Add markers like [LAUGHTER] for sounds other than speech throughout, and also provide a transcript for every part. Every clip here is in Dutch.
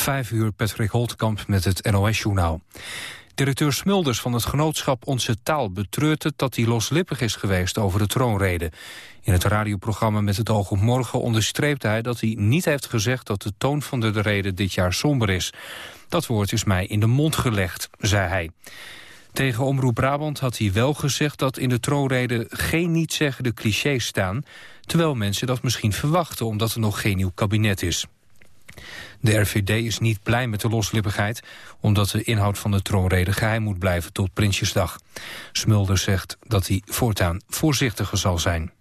Vijf uur Patrick Holtkamp met het NOS-journaal. Directeur Smulders van het genootschap Onze Taal betreurt het dat hij loslippig is geweest over de troonrede. In het radioprogramma Met het oog op morgen onderstreept hij dat hij niet heeft gezegd dat de toon van de rede dit jaar somber is. Dat woord is mij in de mond gelegd, zei hij. Tegen Omroep Brabant had hij wel gezegd dat in de troonrede geen nietzeggende clichés staan, terwijl mensen dat misschien verwachten omdat er nog geen nieuw kabinet is. De RVD is niet blij met de loslippigheid... omdat de inhoud van de troonrede geheim moet blijven tot Prinsjesdag. Smulder zegt dat hij voortaan voorzichtiger zal zijn.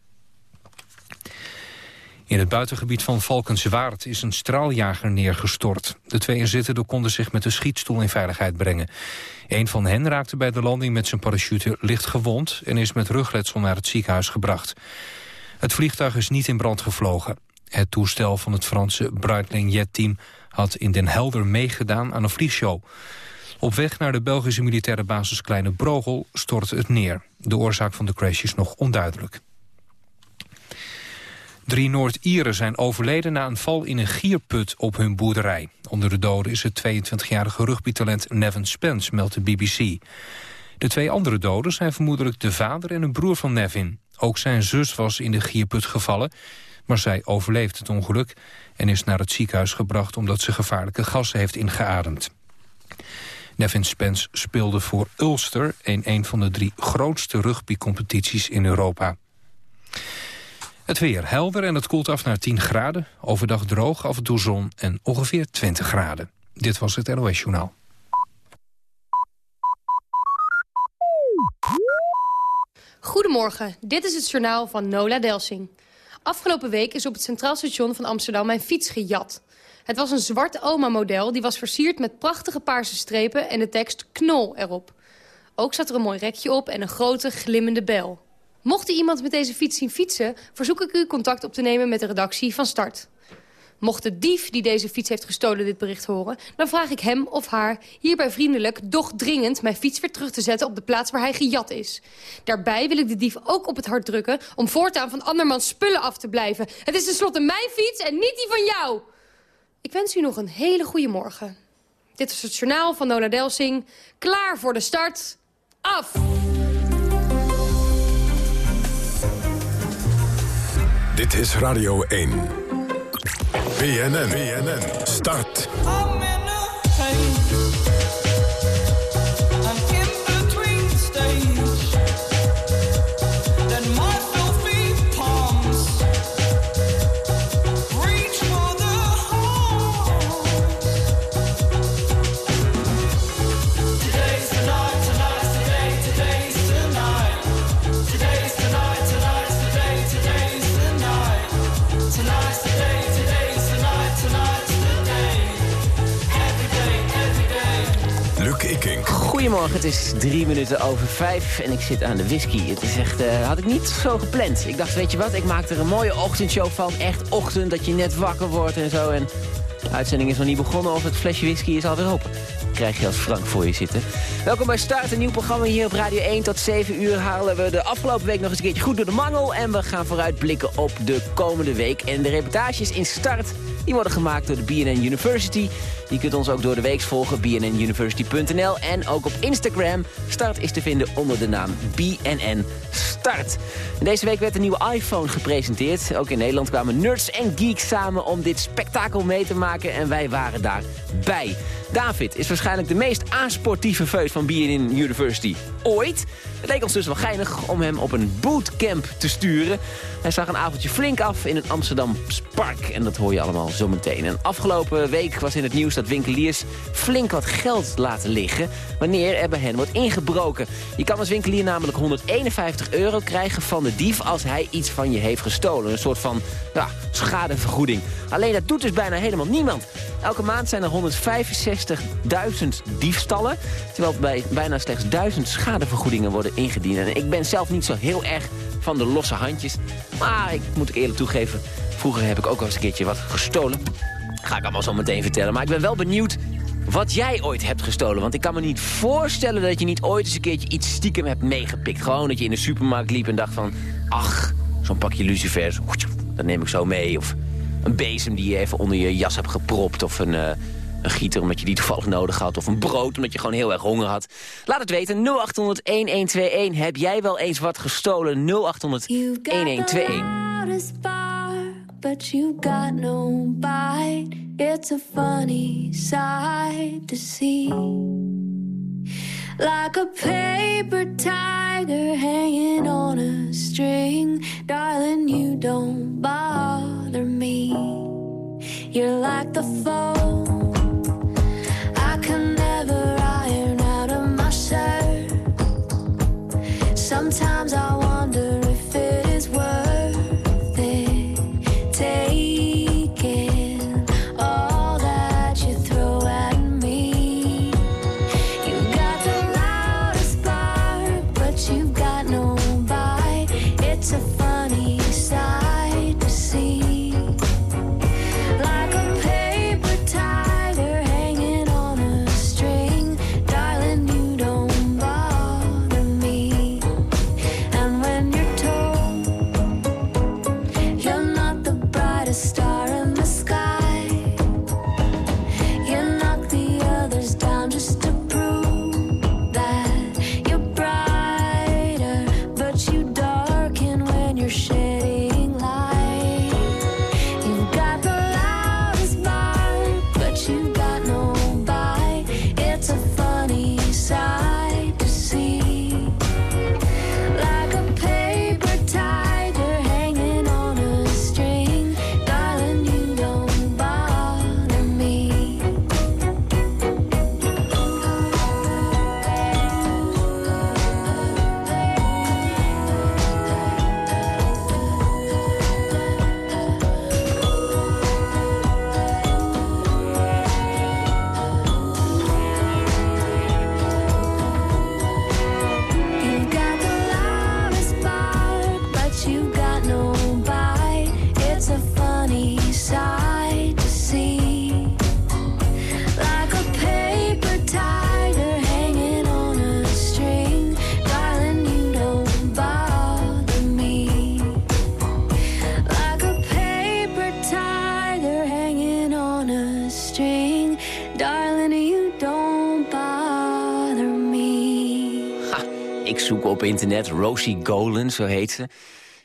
In het buitengebied van Valkenswaard is een straaljager neergestort. De twee inzittenden konden zich met de schietstoel in veiligheid brengen. Een van hen raakte bij de landing met zijn parachute licht gewond... en is met rugletsel naar het ziekenhuis gebracht. Het vliegtuig is niet in brand gevlogen. Het toestel van het Franse Breitling Jet-team had in Den Helder meegedaan aan een vliegshow. Op weg naar de Belgische militaire basis Kleine Brogel stortte het neer. De oorzaak van de crash is nog onduidelijk. Drie Noord-Ieren zijn overleden na een val in een gierput op hun boerderij. Onder de doden is het 22-jarige rugbytalent Nevin Spence, meldt de BBC. De twee andere doden zijn vermoedelijk de vader en een broer van Nevin. Ook zijn zus was in de gierput gevallen maar zij overleeft het ongeluk en is naar het ziekenhuis gebracht omdat ze gevaarlijke gassen heeft ingeademd. Nevin Spence speelde voor Ulster in een van de drie grootste rugbycompetities in Europa. Het weer helder en het koelt af naar 10 graden. Overdag droog, af en toe zon en ongeveer 20 graden. Dit was het NOS Journaal. Goedemorgen, dit is het journaal van Nola Delsing. Afgelopen week is op het Centraal Station van Amsterdam mijn fiets gejat. Het was een zwart oma-model, die was versierd met prachtige paarse strepen... en de tekst knol erop. Ook zat er een mooi rekje op en een grote glimmende bel. Mocht u iemand met deze fiets zien fietsen... verzoek ik u contact op te nemen met de redactie van Start. Mocht de dief die deze fiets heeft gestolen dit bericht horen... dan vraag ik hem of haar hierbij vriendelijk, doch dringend... mijn fiets weer terug te zetten op de plaats waar hij gejat is. Daarbij wil ik de dief ook op het hart drukken... om voortaan van andermans spullen af te blijven. Het is tenslotte mijn fiets en niet die van jou. Ik wens u nog een hele goede morgen. Dit is het journaal van Nona Delsing. Klaar voor de start. Af! Dit is Radio 1. BNN, BNN, start. Goedemorgen, het is drie minuten over vijf en ik zit aan de whisky. Het is echt, uh, had ik niet zo gepland. Ik dacht, weet je wat, ik maak er een mooie ochtendshow van. Echt ochtend, dat je net wakker wordt en zo. En de uitzending is nog niet begonnen of het flesje whisky is alweer open. Krijg je als Frank voor je zitten. Welkom bij Start, een nieuw programma hier op Radio 1. Tot 7 uur halen we de afgelopen week nog eens een keertje goed door de mangel. En we gaan vooruitblikken op de komende week. En de reportages in Start die worden gemaakt door de BNN University. Je kunt ons ook door de week volgen, bnnuniversity.nl. En ook op Instagram. Start is te vinden onder de naam BNN Start. deze week werd een nieuwe iPhone gepresenteerd. Ook in Nederland kwamen nerds en geeks samen om dit spektakel mee te maken. En wij waren daarbij. David is waarschijnlijk de meest aansportieve feut van BNN University ooit. Het leek ons dus wel geinig om hem op een bootcamp te sturen. Hij zag een avondje flink af in een Amsterdam park. En dat hoor je allemaal zo meteen. En afgelopen week was in het nieuws dat winkeliers flink wat geld laten liggen... wanneer er bij hen wordt ingebroken. Je kan als winkelier namelijk 151 euro krijgen van de dief... als hij iets van je heeft gestolen. Een soort van ja, schadevergoeding. Alleen dat doet dus bijna helemaal niemand. Elke maand zijn er 165.000 diefstallen... terwijl bij bijna slechts 1000 schadevergoedingen worden ingediend. En ik ben zelf niet zo heel erg van de losse handjes. Maar ik moet ik eerlijk toegeven, vroeger heb ik ook wel eens een keertje wat gestolen. Ga ik allemaal zo meteen vertellen. Maar ik ben wel benieuwd wat jij ooit hebt gestolen. Want ik kan me niet voorstellen dat je niet ooit eens een keertje iets stiekem hebt meegepikt. Gewoon dat je in de supermarkt liep en dacht van... ach, zo'n pakje lucifers, dat neem ik zo mee. Of een bezem die je even onder je jas hebt gepropt. Of een, uh, een gieter omdat je die toevallig nodig had... of een brood omdat je gewoon heel erg honger had. Laat het weten, 0800-1121. Heb jij wel eens wat gestolen? 0800-1121. but you got no bite. It's a funny sight to see. Like a paper tiger hanging on a string. Darling, you don't bother me. You're like the phone. Sometimes I wonder op internet. Rosie Golan, zo heet ze.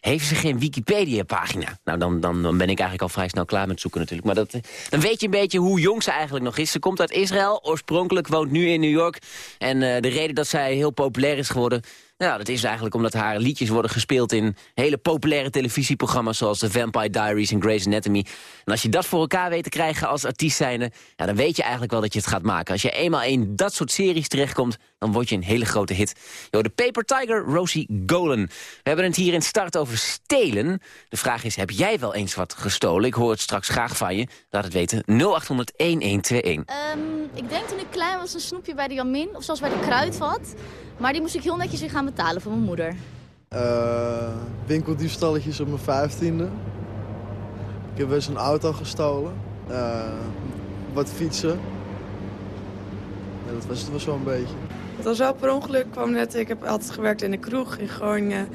Heeft ze geen Wikipedia-pagina? Nou, dan, dan, ben ik eigenlijk al vrij snel klaar met zoeken natuurlijk. Maar dat, eh, dan weet je een beetje hoe jong ze eigenlijk nog is. Ze komt uit Israël, oorspronkelijk woont nu in New York. En uh, de reden dat zij heel populair is geworden... Nou, dat is eigenlijk omdat haar liedjes worden gespeeld in hele populaire televisieprogramma's... zoals The Vampire Diaries en Grey's Anatomy. En als je dat voor elkaar weet te krijgen als artiest zijnde... Ja, dan weet je eigenlijk wel dat je het gaat maken. Als je eenmaal in dat soort series terechtkomt... dan word je een hele grote hit. Yo, de Paper Tiger, Rosie Golan. We hebben het hier in start over stelen. De vraag is, heb jij wel eens wat gestolen? Ik hoor het straks graag van je. Laat het weten, 0800-1121. Um, ik denk toen ik klein was een snoepje bij de Jamin... of zoals bij de Kruidvat... Maar die moest ik heel netjes weer gaan van mijn moeder. Uh, winkeldiefstalletjes op mijn vijftiende. Ik heb eens een auto gestolen. Uh, wat fietsen. dat was het was wel een beetje. Het was wel per ongeluk. kwam net, ik heb altijd gewerkt in de kroeg in Groningen.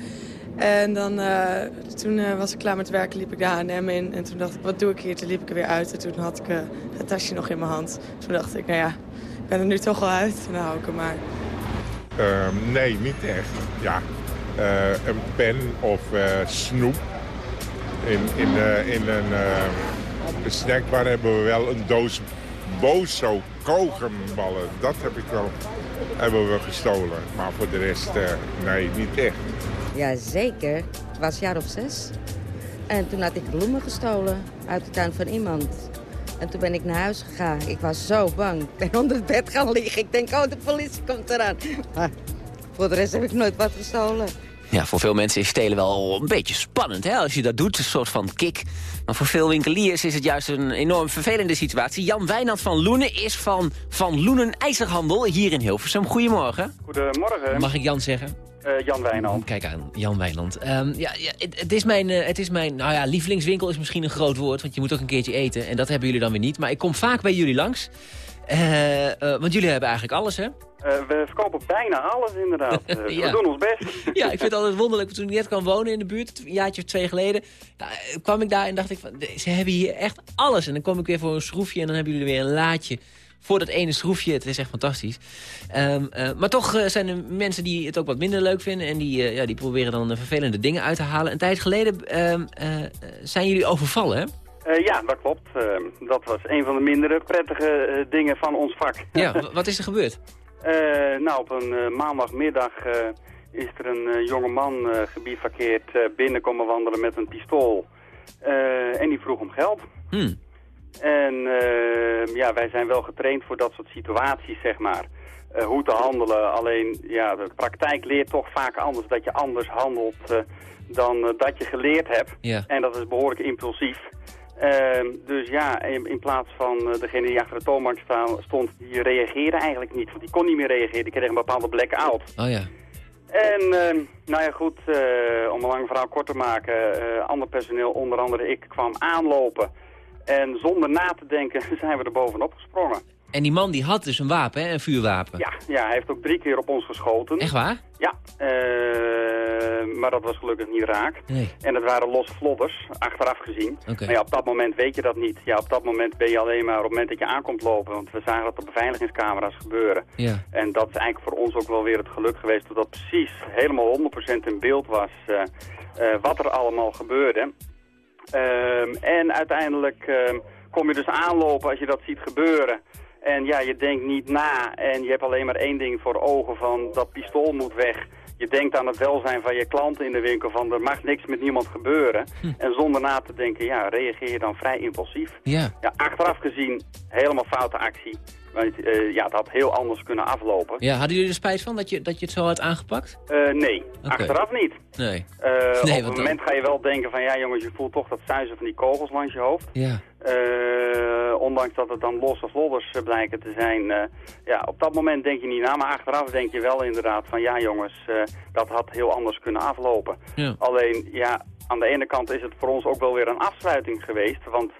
En dan, uh, toen was ik klaar met werken, liep ik de H&M in. En toen dacht ik, wat doe ik hier? Toen liep ik er weer uit. En toen had ik het tasje nog in mijn hand. Toen dacht ik, nou ja, ik ben er nu toch al uit. Dan hou ik hem maar. Ehm, nee, niet echt. Ja, uh, een pen of uh, snoep. In, in, uh, in een, snackbar hebben we wel een doos bozo kogenballen. Dat heb ik wel, hebben we gestolen. Maar voor de rest, nee, niet echt. Jazeker. Het was jaar of zes. En toen had ik bloemen gestolen uit de tuin van iemand. En toen ben ik naar huis gegaan. Ik was zo bang. Ik ben onder het bed gaan liggen. Ik denk, oh, de politie komt eraan. Maar voor de rest heb ik nooit wat gestolen. Ja, voor veel mensen is stelen wel een beetje spannend hè, als je dat doet. Een soort van kick. Maar voor veel winkeliers is het juist een enorm vervelende situatie. Jan Wijnand van Loenen is van Van Loenen IJzerhandel hier in Hilversum. Goedemorgen. Goedemorgen. Mag ik Jan zeggen? Uh, Jan Wijnand. Kijk aan, Jan Wijnand. Um, ja, ja het, het, is mijn, uh, het is mijn, nou ja, lievelingswinkel is misschien een groot woord, want je moet ook een keertje eten. En dat hebben jullie dan weer niet. Maar ik kom vaak bij jullie langs. Eh, eh, want jullie hebben eigenlijk alles, hè? Eh, we verkopen bijna alles inderdaad. [LAUGHS] Eh, Ja. We doen ons best. [LAUGHS] Ja, ik vind het altijd wonderlijk. Toen ik net kwam wonen in de buurt, een jaartje of twee geleden... Eh, kwam ik daar en dacht ik, van, ze hebben hier echt alles. En dan kom ik weer voor een schroefje en dan hebben jullie weer een laadje... voor dat ene schroefje. Het is echt fantastisch. Ehm, eh, maar toch eh, zijn er mensen die het ook wat minder leuk vinden... en die, eh, ja, die proberen dan vervelende dingen uit te halen. Een tijd geleden ehm, eh, eh, zijn jullie overvallen, hè? Ja, dat klopt. Eh, dat was een van de mindere prettige dingen van ons vak. Ja, [LAUGHS] wat is er gebeurd? Nou, op een maandagmiddag is er een jonge man eh gebivakkeerd eh, binnen komen wandelen met een pistool. En die vroeg om geld. Hmm. En eh, ja, wij zijn wel getraind voor dat soort situaties, zeg maar. Eh, hoe te handelen. Alleen, ja, de praktijk leert toch vaak anders dat je anders handelt eh, dan eh, dat je geleerd hebt. Ja. En dat is behoorlijk impulsief. Ehm, dus ja, in, in plaats van degene die achter de toonbank stond, die reageerde eigenlijk niet. Want die kon niet meer reageren, die kreeg een bepaalde blackout. Oh ja. En ehm, nou ja goed, om een lang verhaal kort te maken, ander personeel, onder andere ik, kwam aanlopen. En zonder na te denken [LAUGHS] zijn we er bovenop gesprongen. En die man die had dus een wapen, hè? Een vuurwapen. Ja, ja, hij heeft ook drie keer op ons geschoten. Echt waar? Ja, eh, maar dat was gelukkig niet raak. Nee. En het waren losse vlodders, achteraf gezien. Oké. Maar ja, op dat moment weet je dat niet. Ja, op dat moment ben je alleen maar op het moment dat je aankomt lopen. Want we zagen dat op beveiligingscamera's gebeuren. Ja. En dat is eigenlijk voor ons ook wel weer het geluk geweest... dat dat precies helemaal 100% in beeld was eh, eh, wat er allemaal gebeurde. Ehm, en uiteindelijk ehm, kom je dus aanlopen als je dat ziet gebeuren... En ja, je denkt niet na en je hebt alleen maar één ding voor ogen van dat pistool moet weg. Je denkt aan het welzijn van je klanten in de winkel van er mag niks met niemand gebeuren. En zonder na te denken, ja, reageer je dan vrij impulsief. Ja. Ja, achteraf gezien, helemaal foute actie. Want eh, ja, dat had heel anders kunnen aflopen. Ja, hadden jullie er spijt van dat je, dat je het zo had aangepakt? Eh, nee, achteraf niet. Nee. [LAUGHS] Nee, op het dan- moment ga je wel denken van ja jongens, je voelt toch dat zuizen van die kogels langs je hoofd. Ja. Ondanks dat het dan losse vlodders blijken te zijn. ja, op dat moment denk je niet na, maar achteraf denk je wel inderdaad van ja jongens, dat had heel anders kunnen aflopen. Ja. Alleen ja, aan de ene kant is het voor ons ook wel weer een afsluiting geweest, want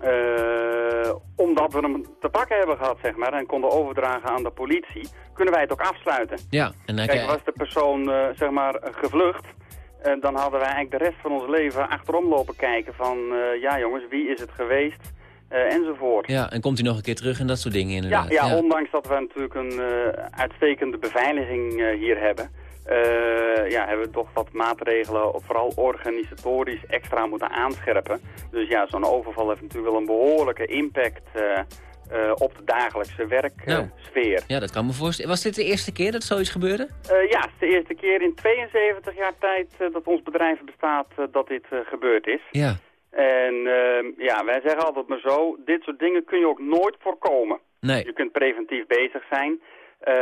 eh, omdat we hem te pakken hebben gehad zeg maar en konden overdragen aan de politie, kunnen wij het ook afsluiten. Ja. En dan Kijk, was de persoon eh, zeg maar gevlucht, eh, dan hadden wij eigenlijk de rest van ons leven achterom lopen kijken van ja jongens, wie is het geweest enzovoort. Ja, en komt hij nog een keer terug en dat soort dingen Ja, inderdaad. ja, ondanks dat we natuurlijk een uitstekende beveiliging hier hebben, eh, ja, hebben we toch wat maatregelen, vooral organisatorisch, extra moeten aanscherpen. Dus ja, zo'n overval heeft natuurlijk wel een behoorlijke impact eh, eh, op de dagelijkse werksfeer. Ja, dat kan me voorstellen. Was dit de eerste keer dat zoiets gebeurde? Ja, het is de eerste keer in 72 jaar tijd dat ons bedrijf bestaat dat dit gebeurd is. Ja. En ehm, ja, wij zeggen altijd maar zo, dit soort dingen kun je ook nooit voorkomen. Nee. Je kunt preventief bezig zijn,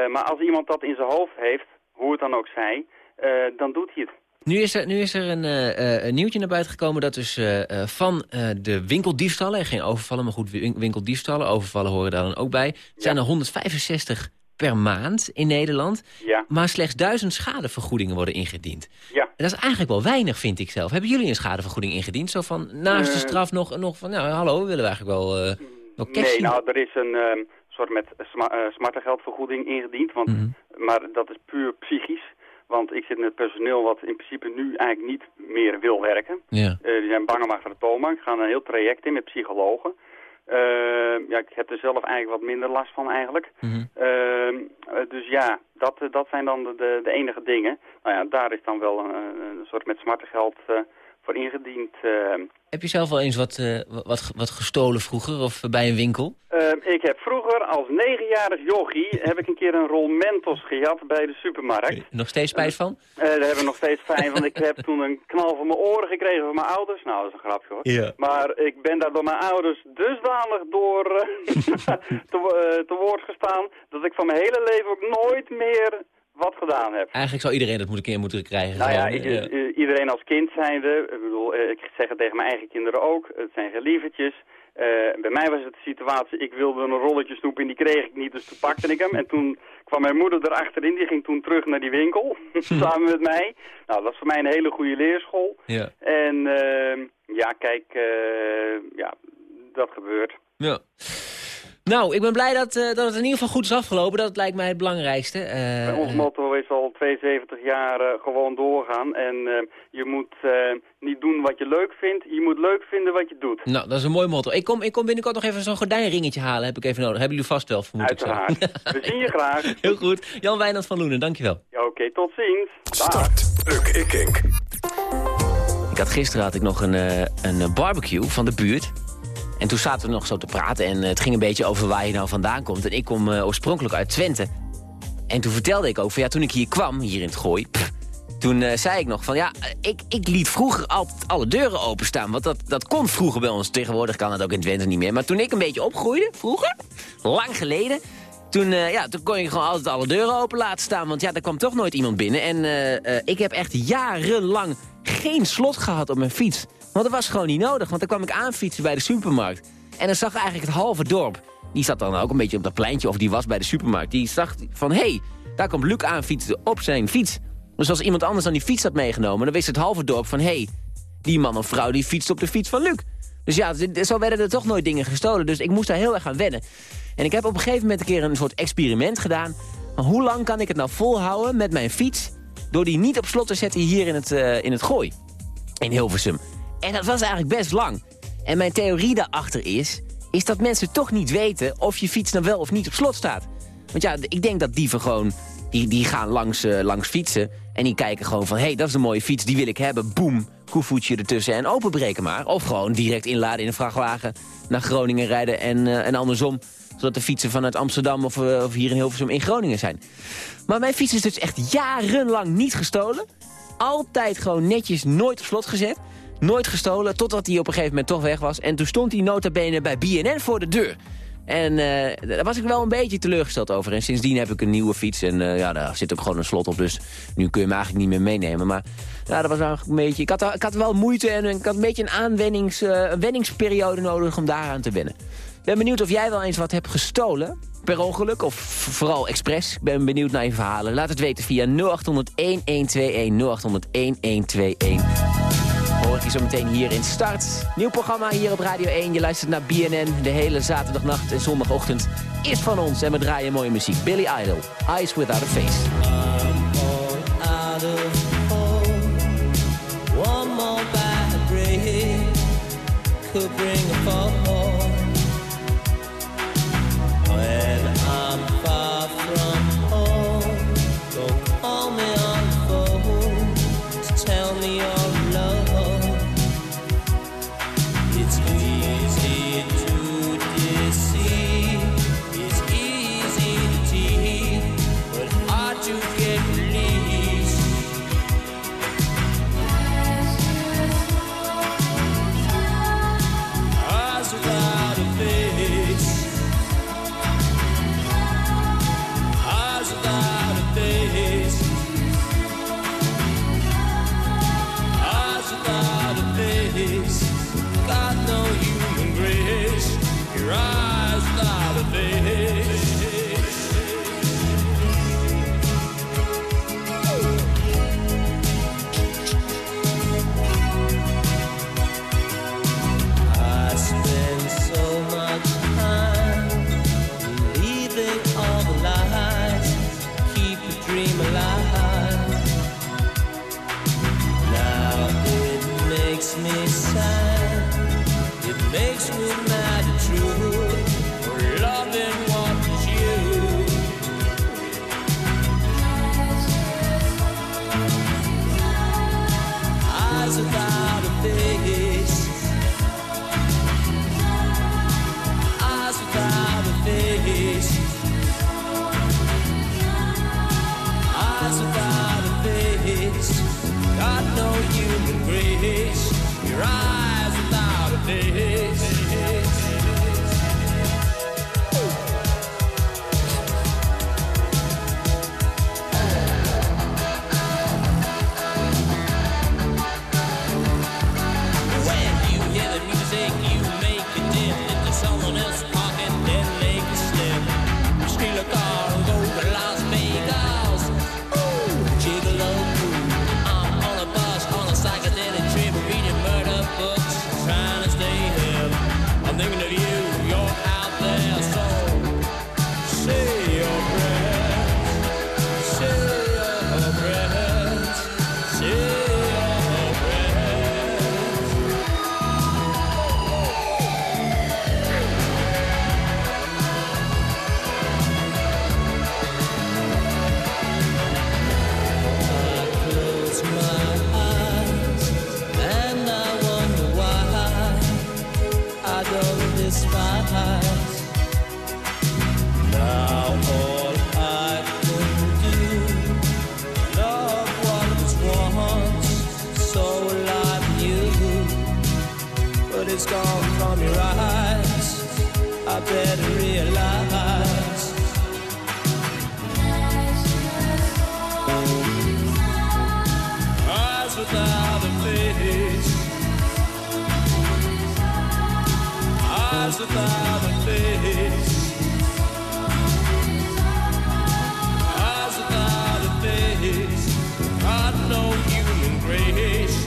maar als iemand dat in zijn hoofd heeft, hoe het dan ook zij, eh, dan doet hij het. Nu is er, nu is er een, eh, eh, een nieuwtje naar buiten gekomen dat dus van de winkeldiefstallen, geen overvallen, maar goed win- winkeldiefstallen, overvallen horen daar dan ook bij. Het zijn er 165 per maand in Nederland, Ja. maar slechts duizend schadevergoedingen worden ingediend. Ja. En dat is eigenlijk wel weinig, vind ik zelf. Hebben jullie een schadevergoeding ingediend? Zo van naast de straf nog, nog van, nou hallo, we willen eigenlijk wel, wel cash Nee, zien. nou, er is een ehm, soort met sma eh, smartengeldvergoeding ingediend, want, Mhm. maar dat is puur psychisch. Want ik zit met personeel wat in principe nu eigenlijk niet meer wil werken. Ja. Eh, die zijn bang om achter de toonbank, gaan een heel traject in met psychologen. Eh, ja, ik heb er zelf eigenlijk wat minder last van eigenlijk. Mhm. Ehm, eh, dus ja, dat, dat zijn dan de, de, enige dingen. Nou ja, daar is dan wel een, een soort met smartengeld eh voor ingediend. ehm. Heb je zelf wel eens wat, eh, wat, wat gestolen vroeger of eh, bij een winkel? Ehm, ik heb vroeger als negenjarig jochie [LAUGHS] heb ik een keer een rol Mentos gejat bij de supermarkt. Nog steeds spijt van? Eh, daar hebben we nog steeds fijn, want ik heb toen een knal van mijn oren gekregen van mijn ouders. Nou, dat is een grapje hoor. Ja. Maar ik ben daar door mijn ouders dusdanig door [LAUGHS] eh, te, eh, te woord gestaan... dat ik van mijn hele leven ook nooit meer wat gedaan heb. Eigenlijk zou iedereen dat moeten moeten krijgen. Nou ja, i- iedereen als kind zijnde, ik bedoel, eh, ik zeg het tegen mijn eigen kinderen ook, het zijn geen lievertjes. Eh, bij mij was het de situatie, ik wilde een rolletje snoep en die kreeg ik niet, dus toen pakte ik hem. En toen kwam mijn moeder erachterin, die ging toen terug naar die winkel, [LAUGHS] samen met mij. Nou, dat was voor mij een hele goede leerschool. Ja. En ehm, ja, kijk, eh, ja, dat gebeurt. Ja. Nou, ik ben blij dat, dat het in ieder geval goed is afgelopen. Dat lijkt mij het belangrijkste. Uh, ons motto is al 72 jaar gewoon doorgaan. En je moet niet doen wat je leuk vindt. Je moet leuk vinden wat je doet. Nou, dat is een mooi motto. Ik kom, ik kom binnenkort nog even zo'n gordijnringetje halen. Heb ik even nodig. Hebben jullie vast wel, vermoed Uiteraard. We zien je graag. [LAUGHS] Heel goed. Jan Wijnand van Loenen, dankjewel. Ja, oké. tot ziens. Start. Uk Ikink. Ik had gisteren had ik nog een, een barbecue van de buurt. En toen zaten we nog zo te praten en het ging een beetje over waar je nou vandaan komt. En ik kom oorspronkelijk uit Twente. En toen vertelde ik ook van ja, toen ik hier kwam, hier in het Gooi... toen uh, zei ik nog van ja, ik, ik liet vroeger altijd alle deuren openstaan. Want dat, dat kon vroeger bij ons. Tegenwoordig kan het ook in Twente niet meer. Maar toen ik een beetje opgroeide, vroeger, lang geleden... Toen, ja, toen kon je gewoon altijd alle deuren open laten staan. Want ja, er kwam toch nooit iemand binnen. En ik heb echt jarenlang geen slot gehad op mijn fiets. Want dat was gewoon niet nodig. Want dan kwam ik aanfietsen bij de supermarkt. En dan zag eigenlijk het halve dorp. Die zat dan ook een beetje op dat pleintje. Of die was bij de supermarkt. Die zag van, hé, hey, daar komt Luc aanfietsen op zijn fiets. Dus als iemand anders dan die fiets had meegenomen... dan wist het halve dorp van... hé, hey, die man of vrouw die fietst op de fiets van Luc. Dus ja, zo werden er toch nooit dingen gestolen. Dus ik moest daar heel erg aan wennen. En ik heb op een gegeven moment een keer een soort experiment gedaan. Hoe lang kan ik het nou volhouden met mijn fiets... door die niet op slot te zetten hier in het, uh, in het gooi? In Hilversum. En dat was eigenlijk best lang. En mijn theorie daarachter is... is dat mensen toch niet weten of je fiets nou wel of niet op slot staat. Want ja, ik denk dat dieven gewoon... die, die gaan langs, uh, langs fietsen... En die kijken gewoon van, hé, hey, dat is een mooie fiets, die wil ik hebben. Boom, koevoetje ertussen en openbreken maar. Of gewoon direct inladen in een vrachtwagen naar Groningen rijden en, uh, en andersom. Zodat de fietsen vanuit Amsterdam of, uh, of hier in Hilversum in Groningen zijn. Maar mijn fiets is dus echt jarenlang niet gestolen. Altijd gewoon netjes, nooit op slot gezet. Nooit gestolen, totdat hij op een gegeven moment toch weg was. En toen stond hij nota bene bij BNN voor de deur. En uh, daar was ik wel een beetje teleurgesteld over. En sindsdien heb ik een nieuwe fiets. En uh, ja, daar zit ook gewoon een slot op. Dus nu kun je hem eigenlijk niet meer meenemen. Maar ja, dat was eigenlijk een beetje... Ik had, ik had wel moeite en ik had een beetje een aanwennings, een wenningsperiode nodig om daaraan te wennen. Ik ben benieuwd of jij wel eens wat hebt gestolen. Per ongeluk of vooral expres. Ik ben benieuwd naar je verhalen. Laat het weten via 0800-1121. 0800-1121 hoor ik je zo meteen hier in Start. Nieuw programma hier op Radio 1. Je luistert naar BNN de hele zaterdagnacht en zondagochtend. Is van ons en we draaien mooie muziek. Billy Idol, Eyes Without a Face. Without a face. Eyes without a face. Eyes without a face. Got no human grace.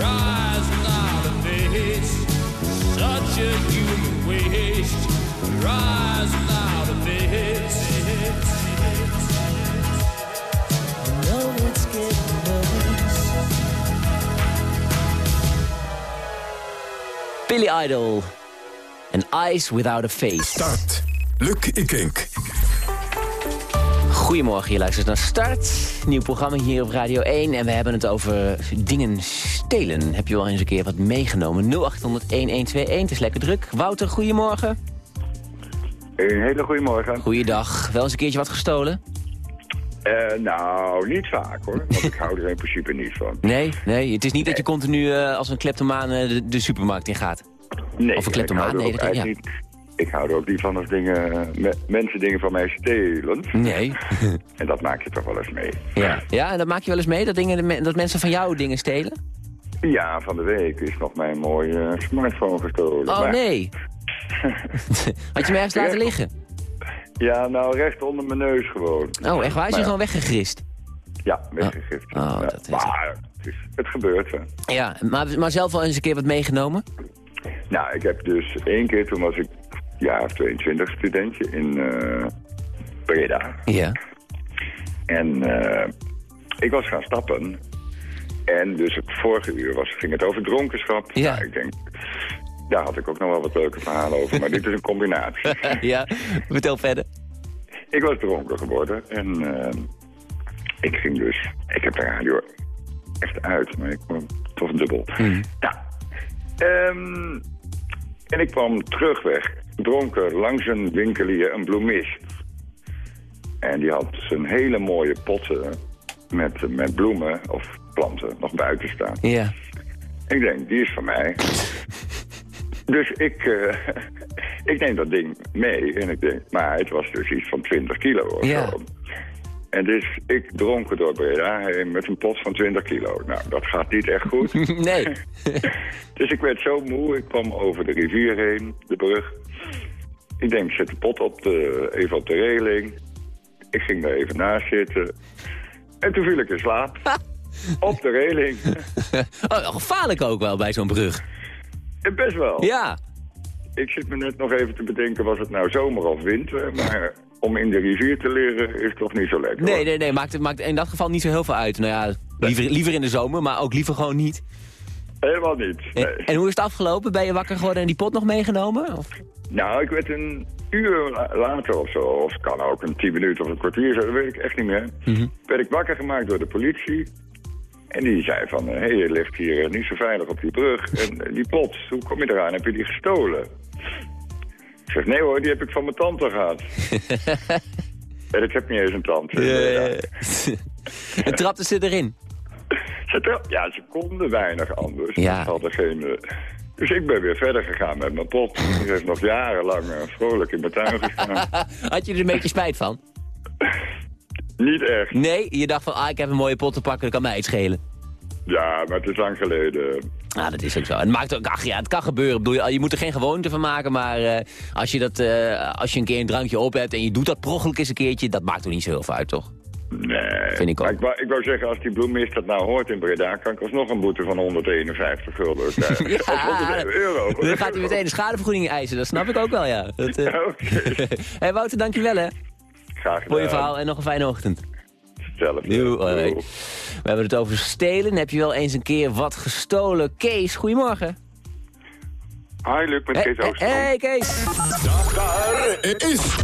Eyes without a face. Such a Billy Idol. En Eyes Without a Face. Start. Luc Ikink. Goedemorgen, je luistert naar Start. Nieuw programma hier op Radio 1. En we hebben het over dingen stelen. Heb je wel eens een keer wat meegenomen? 0800-1121. Het is lekker druk. Wouter, goedemorgen. Een hele goede morgen. Goeiedag. Wel eens een keertje wat gestolen? Eh, nou, niet vaak hoor. Want ik hou er in principe niet van. [LAUGHS] Nee, nee. Het is niet dat je continu eh, als een kleptomaan eh, de, de supermarkt in gaat. Nee, Of een kleptomaan, nee. Dat, ja. niet- Ik hou er ook niet van als dingen, me- mensen dingen van mij stelen. Nee. [LAUGHS] En dat maak je toch wel eens mee. ja. ja, en dat maak je wel eens mee, dat, dingen, dat mensen van jou dingen stelen? Ja, van de week is nog mijn mooie smartphone gestolen. Oh Maar- nee. [LAUGHS] Had je me ergens laten liggen? Ja, nou recht onder mijn neus gewoon. Oh, echt waar? Is je ja, gewoon weggegrist? Ja. Oh, Ja, dat is- maar het, is- het gebeurt hè. Ja, maar, maar zelf wel eens een keer wat meegenomen? Nou, ik heb dus één keer, toen was ik ja, 22 studentje in eh Breda. Ja. En eh, ik was gaan stappen. En dus het vorige uur was, ging het over dronkenschap. Ja. Nou, ik denk, daar had ik ook nog wel wat leuke verhalen over. Maar dit is een combinatie. [LAUGHS] ja, vertel verder. ik was dronken geworden. En eh, ik ging dus... Ik heb de radio echt uit, maar ik kwam toch dubbel. Mhm. Nou, ehm, en ik kwam terugweg, dronken, langs een winkelier, een bloemist. En die had zijn hele mooie potten met, met bloemen of planten nog buiten staan. Ja. Ik denk, die is van mij. Dus ik, eh, [LAUGHS] ik neem dat ding mee. En ik denk, maar het was dus iets van 20 kilo of Ja. zo. En dus ik dronken door Breda heen met een pot van 20 kilo. Nou, dat gaat niet echt goed. [LAUGHS] nee. [LAUGHS] dus ik werd zo moe. Ik kwam over de rivier heen, de brug. Ik denk, ik zet de pot op de, even op de reling. Ik ging daar even naast zitten. En toen viel ik in slaap. op de reling. oh, gevaarlijk ook wel bij zo'n brug. En best wel. Ja. Ik zit me net nog even te bedenken, was het nou zomer of winter? Maar om in de rivier te leren is toch niet zo lekker. Nee, hoor. nee, nee. Maakt, het- maakt in dat geval niet zo heel veel uit. Nou ja, liever, liever in de zomer, maar ook liever gewoon niet. Helemaal niet. Nee. En, en hoe is het afgelopen? Ben je wakker geworden en die pot nog meegenomen? Of? Nou, ik werd een uur la- later of zo, of kan ook een tien minuten of een kwartier zijn, dat weet ik echt niet meer. Mhm. Werd ik wakker gemaakt door de politie. En die zei van, hé, hey, je ligt hier eh, niet zo veilig op die brug. En eh, die pot, hoe kom je eraan? Heb je die gestolen? Ik zeg, nee hoor, die heb ik van mijn tante gehad. [LAUGHS] en ik heb niet eens een tante. Ja. [LAUGHS] en trapte ze erin? Ze Ja, ze konden weinig anders. Ja. Ze hadden geen... eh, Dus ik ben weer verder gegaan met mijn pot. Die heeft nog jarenlang vrolijk in mijn tuin [LAUGHS] gestaan. Had je er een beetje spijt van? Niet echt. Nee, je dacht van, ah, ik heb een mooie pot te pakken, dat kan mij iets schelen. Ja, maar het is lang geleden. Ah, dat is ook zo. En het maakt ook, ach ja, het kan gebeuren. Ik bedoel, je, je moet er geen gewoonte van maken, maar eh, als, je dat, eh, als je een keer een drankje op hebt en je doet dat per ongeluk eens een keertje, dat maakt toch niet zo heel veel uit, toch? Nee. Vind ik ook. Ik, wou, ik wou zeggen, als die bloemist dat nou hoort in Breda... kan ik alsnog een boete van 151 gulden krijgen. [LAUGHS] Ja, Of 100 euro. Dan gaat hij meteen een schadevergoeding eisen, dat snap ik ook wel, ja. Dat, eh. Oké. [LAUGHS] hey, Wouter, dankjewel hè, Graag gedaan. voor je verhaal en nog een fijne ochtend. Doei. We hebben het over stelen. Heb je wel eens een keer wat gestolen? Kees, goedemorgen. Hi, Luc, met Kees Hey, Oosterman. hey, Kees. Daar is...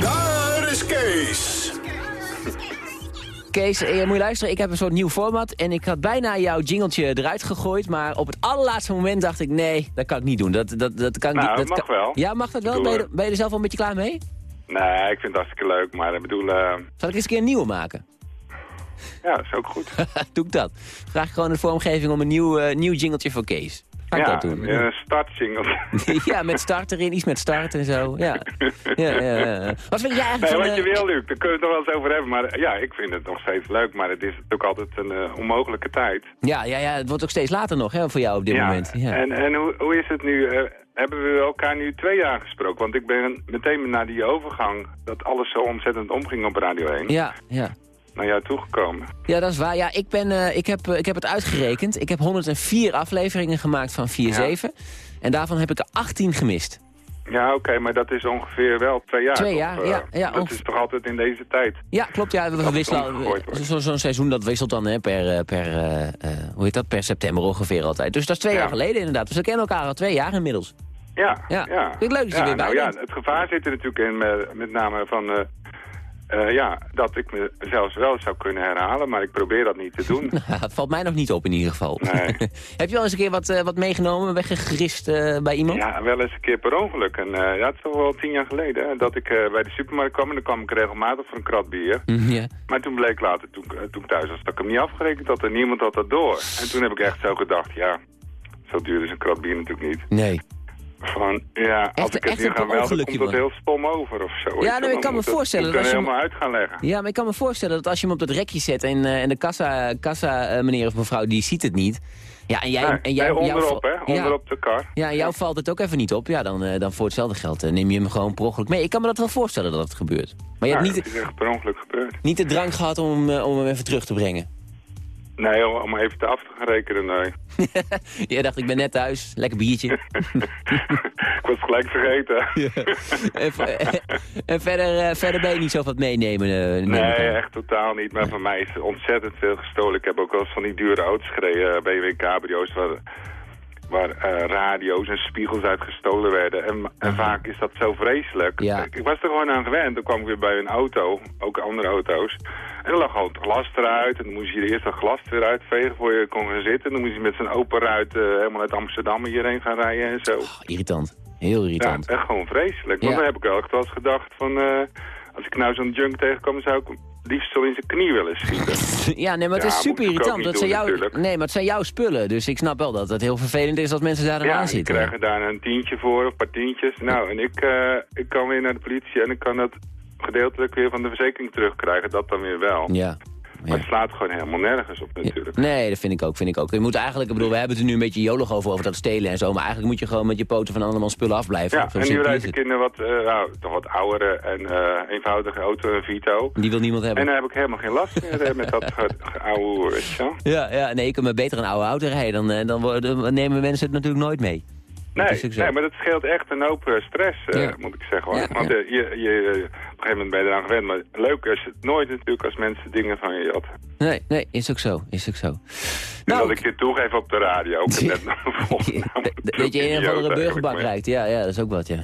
Daar is Kees. Kees, eh, moet je luisteren, ik heb een soort nieuw format en ik had bijna jouw jingeltje eruit gegooid, maar op het allerlaatste moment dacht ik, nee, dat kan ik niet doen. Dat, dat, dat kan ik Nou, niet. dat mag kan- wel. Ja, mag dat wel? Ben je, er- ben je er zelf al een beetje klaar mee? Nee, ik vind het hartstikke leuk, maar ik bedoel, eh, Zal ik eens een keer een nieuwe maken? ja, dat is ook goed. [LAUGHS] Doe ik dat. Vraag ik gewoon de vormgeving om een nieuw, eh, nieuw jingeltje voor Kees. Ga ik ja, dat doen. een startsingle. [LAUGHS] ja, met start erin, iets met start en zo. [LAUGHS] Ja. ja, ja, ja. Wat vind jij eigenlijk Nee, van... wat je eh, wil, Luc, daar kunnen we het nog wel eens over hebben. Maar eh, ja, ik vind het nog steeds leuk. Maar het is natuurlijk altijd een eh, onmogelijke tijd. Ja, ja, ja, het wordt ook steeds later nog hè, voor jou op dit ja. moment. Ja. En, en hoe, hoe is het nu? Hebben we elkaar nu twee jaar gesproken? Want ik ben meteen na die overgang, dat alles zo ontzettend omging op Radio 1, ja, ja. naar jou toegekomen. Ja, dat is waar. Ja, ik, ben, eh, ik, heb, eh, ik heb het uitgerekend. Ik heb 104 afleveringen gemaakt van 4-7. En daarvan heb ik er 18 gemist. Ja, oké, maar dat is ongeveer wel twee jaar. Twee jaar, Eh, ja, ja, dat is toch altijd in deze tijd? Ja, klopt. Ja, we wisselen. zo- Zo'n seizoen dat wisselt dan hè, per, per, hoe heet dat, per september ongeveer altijd. Dus dat is twee Ja. jaar geleden inderdaad. Dus we kennen elkaar al twee jaar inmiddels. Ja, Ja. ja. Vind ik leuk dat je ja, weer bij nou, ja, bent. Het gevaar zit er natuurlijk in, met, met name van... eh, eh, ja, dat ik me zelfs wel zou kunnen herhalen, maar ik probeer dat niet te doen. [LAUGHS] het valt mij nog niet op in ieder geval. Nee. [LAUGHS] heb je wel eens een keer wat, eh, wat meegenomen, weggegrist eh, bij iemand? Ja, wel eens een keer per ongeluk. En eh, ja, het is toch wel tien jaar geleden hè, dat ik eh, bij de supermarkt kwam en dan kwam ik regelmatig voor een krat bier. Mhm, Ja. Maar toen bleek later, toen, eh, toen ik thuis was, dat ik hem niet afgerekend had en niemand had dat door. En toen heb ik echt zo gedacht, ja, zo duur is een krat bier natuurlijk niet. Nee. Van, ja, als Echt- ik het een ga melden, ongelukje, komt dat man. heel stom over of zo. Ja, nou, ik Dan kan me het- voorstellen dat ik als je helemaal uit gaan leggen. Ja, maar ik kan me voorstellen dat als je hem op dat rekje zet en, eh, en de kassa, kassa eh, meneer of mevrouw die ziet het niet. Ja, en jij, Nee, en jij nee, onderop, hè? Ja. Onderop de kar. Ja, en jou valt het ook even niet op. Ja, dan, eh, dan voor hetzelfde geld eh, neem je hem gewoon per ongeluk mee. Ik kan me dat wel voorstellen dat het gebeurt. Maar je Ja, hebt niet, is echt per ongeluk gebeurd. niet de drang gehad om, om hem even terug te brengen. Nee, om om even te af te gaan rekenen, nee. [LAUGHS] Jij dacht, ik ben net thuis, lekker biertje. [LAUGHS] ik was gelijk vergeten. [LAUGHS] en, en verder, eh, verder ben je niet zo wat meenemen. eh, Nee, echt totaal niet. Maar van mij is ontzettend veel gestolen. Ik heb ook wel eens van die dure auto's gereden, eh, BMW cabrio's, waar, waar eh, radio's en spiegels uit gestolen werden. En, en vaak is dat zo vreselijk. Ja. Ik, ik was er gewoon aan gewend. Dan kwam ik weer bij een auto, ook andere auto's. En dan lag gewoon het glas eruit. En dan moest je eerst dat glas weer uitvegen voor je kon gaan zitten. En dan moest je met zijn open ruit eh, helemaal uit Amsterdam hierheen gaan rijden en zo. Irritant. Heel Ja, irritant. echt gewoon vreselijk. Want Ja. dan heb ik wel echt wel eens gedacht van... eh, als ik nou zo'n junk tegenkom, zou ik hem liefst zo in zijn knie willen schieten. [LAUGHS] Ja, nee, maar het Ja, is super irritant. Dat zijn jouw, natuurlijk. nee, maar het zijn jouw spullen. Dus ik snap wel dat het heel vervelend is dat mensen daar Ja, aan zitten. krijgen daar een tientje voor, of een paar tientjes. Nou, en ik, eh, ik kan weer naar de politie en ik kan dat gedeeltelijk weer van de verzekering terugkrijgen. Dat dan weer wel. Ja. Maar het slaat gewoon helemaal nergens op natuurlijk. Nee, dat vind ik ook, vind ik ook. Je moet eigenlijk, ik bedoel, we hebben het er nu een beetje jolig over, over dat stelen en zo. Maar eigenlijk moet je gewoon met je poten van andermans spullen afblijven. Ja, en nu simpel rijd is ik het. in een wat, eh, nou, toch wat oudere en eh, eenvoudige auto, een Vito. Die wil niemand hebben. En dan heb ik helemaal geen last meer eh, met dat [LAUGHS] wel. Ja, ja, nee, ik kan me beter een oude auto rijden. Dan, dan dan nemen mensen het natuurlijk nooit mee. Dat Nee, nee, maar dat scheelt echt een hoop eh, stress, eh, Ja. moet ik zeggen. hoor. Ja, Want eh, je, je, op een gegeven moment ben je eraan gewend. Maar leuk is het nooit natuurlijk als mensen dingen van je jatten. Nee, nee, is ook zo, is ook zo. Dus Nou, dat ik dit toegeef op de radio. [LAUGHS] Net. [LAUGHS] Dat je in een of andere burgerbank rijdt. Ja, ja, dat is ook wat, ja. [LAUGHS]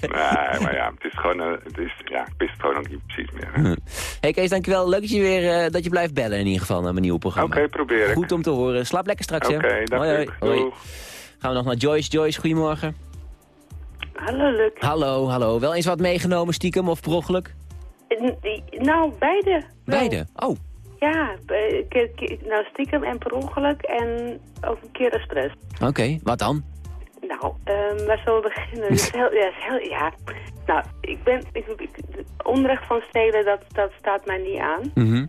Nee, maar ja, het is gewoon, het is, ja, ik wist het gewoon ook niet precies meer. hey Kees, dankjewel. Leuk dat je weer dat je blijft bellen in ieder geval naar mijn nieuwe programma. Oké, probeer ik. Goed om te horen. Slaap lekker straks, hè. Oké, dag, hoi, hoi. Gaan we nog naar Joyce. Joyce, goedemorgen. Hallo, Luc. Hallo, hallo. Wel eens wat meegenomen stiekem of per ongeluk? Nou, beide. Beide? Oh, Ja, nou stiekem en per ongeluk en ook een keer expres. oké. Wat dan? Nou, ehm waar zullen we beginnen? Het is heel, ja, is heel, ja. Nou, ik ben, ik, ik, onrecht van stelen, dat, dat staat mij niet aan. Mhm.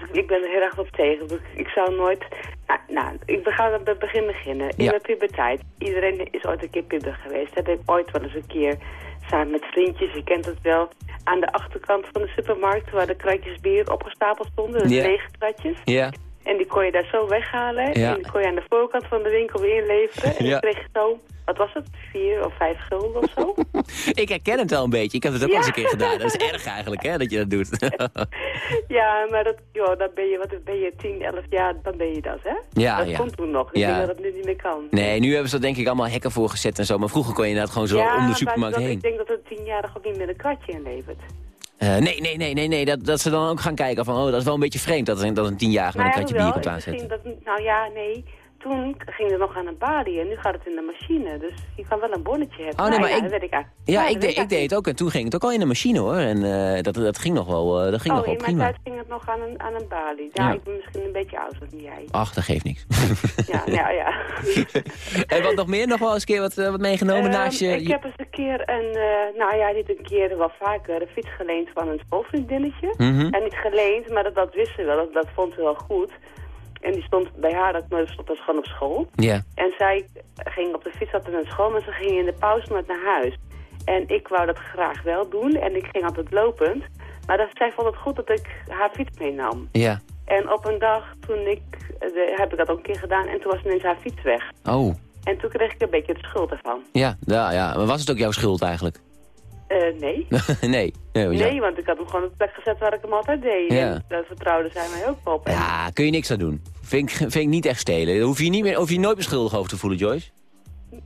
Dus ik, ben er heel erg op tegen. Ik, ik zou nooit... Nou, nou ik ga bij het begin beginnen. In Ja. de puberteit. Iedereen is ooit een keer puber geweest. Heb ik ooit wel eens een keer samen met vriendjes, je kent het wel... aan de achterkant van de supermarkt waar de kratjes bier opgestapeld stonden. De Ja. lege kratjes. Ja. En die kon je daar zo weghalen. Ja. En die kon je aan de voorkant van de winkel weer inleveren. En Ja. dan kreeg je zo, wat was het, vier of vijf gulden of zo. [LAUGHS] Ik herken het wel een beetje. Ik heb het ook Ja. wel eens een keer gedaan. Dat is erg eigenlijk, hè, dat je dat doet. [LAUGHS] ja, maar dat, joh, dan ben je, wat ben je, 10, 11 jaar, dan ben je dat, hè? Ja, dat ja. komt toen nog. Ik Ja. denk dat het nu niet meer kan. nee, nu hebben ze er denk ik allemaal hekken voor gezet en zo. Maar vroeger kon je inderdaad gewoon zo ja, om de supermarkt maar dat, heen. ik denk dat een tienjarige ook niet meer een kratje inlevert. Eh, nee, nee, nee, nee, nee. Dat, dat ze dan ook gaan kijken van, oh, dat is wel een beetje vreemd dat, een- dat een tienjarige met een Nou kratje bier komt aanzetten. Dat, nou ja, nee. Toen ging het nog aan een balie en nu gaat het in de machine. Dus je kan wel een bonnetje hebben. Oh, nee, Nou maar ja, ik- weet ik. Ja, ik, ik deed het ook en toen ging het ook al in de machine hoor. En eh, dat, dat ging nog wel, eh, dat ging oh, nog wel in mijn prima. tijd ging het nog aan een, aan een balie. Ja, Ja. ik ben misschien een beetje ouder dan jij. Ach, dat geeft niks. [LAUGHS] Ja, ja, ja. [LAUGHS] en wat nog meer? Nog wel eens een keer wat, eh, wat meegenomen Ehm, naast je... Ik heb eens een keer een, nou ja, niet een keer, wel vaker, een fiets geleend van een schoolvriendinnetje. Mhm. En niet geleend, maar dat, dat wist ze wel, dat, dat vond ze wel goed. En die stond bij haar, dat stond dus gewoon op school. Ja. En zij ging op de fiets altijd naar school, maar ze ging in de pauze nooit naar huis. En ik wou dat graag wel doen en ik ging altijd lopend. Maar dat, zij vond het goed dat ik haar fiets meenam. Ja. En op een dag toen ik, de- heb ik dat ook een keer gedaan en toen was ineens haar fiets weg. Oh, En toen kreeg ik een beetje de schuld ervan. ja, ja, ja. Maar was het ook jouw schuld eigenlijk? Eh, nee. [LAUGHS] nee. Nee, want ja. Nee, want ik had hem gewoon op de plek gezet waar ik hem altijd deed. Ja. En daar vertrouwde zij mij ook op. Ja, kun je niks aan doen. Vind ik, vind ik niet echt stelen. Hoef je, niet meer, hoef je nooit meer schuldig over te voelen, Joyce.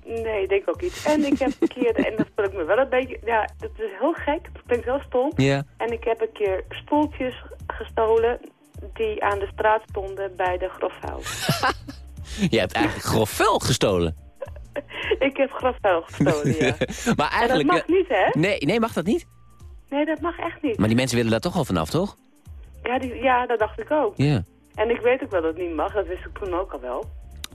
Nee, ik denk ook niet. En ik heb een keer, en dat voel ik me wel een beetje, ja, dat is heel gek, dat klinkt heel stom. Ja. En ik heb een keer stoeltjes gestolen die aan de straat stonden bij de grofvuil. [LAUGHS] Je hebt eigenlijk grof vuil gestolen. [LAUGHS] ik heb grofvuil gestolen, ja. [LAUGHS] maar En eigenlijk... dat mag eh, niet, hè? Nee, nee, mag dat niet? Nee, dat mag echt niet. Maar die mensen willen daar toch al vanaf, toch? Ja, die, ja, dat dacht ik ook. Ja. En ik weet ook wel dat het niet mag, dat wist ik toen ook al wel.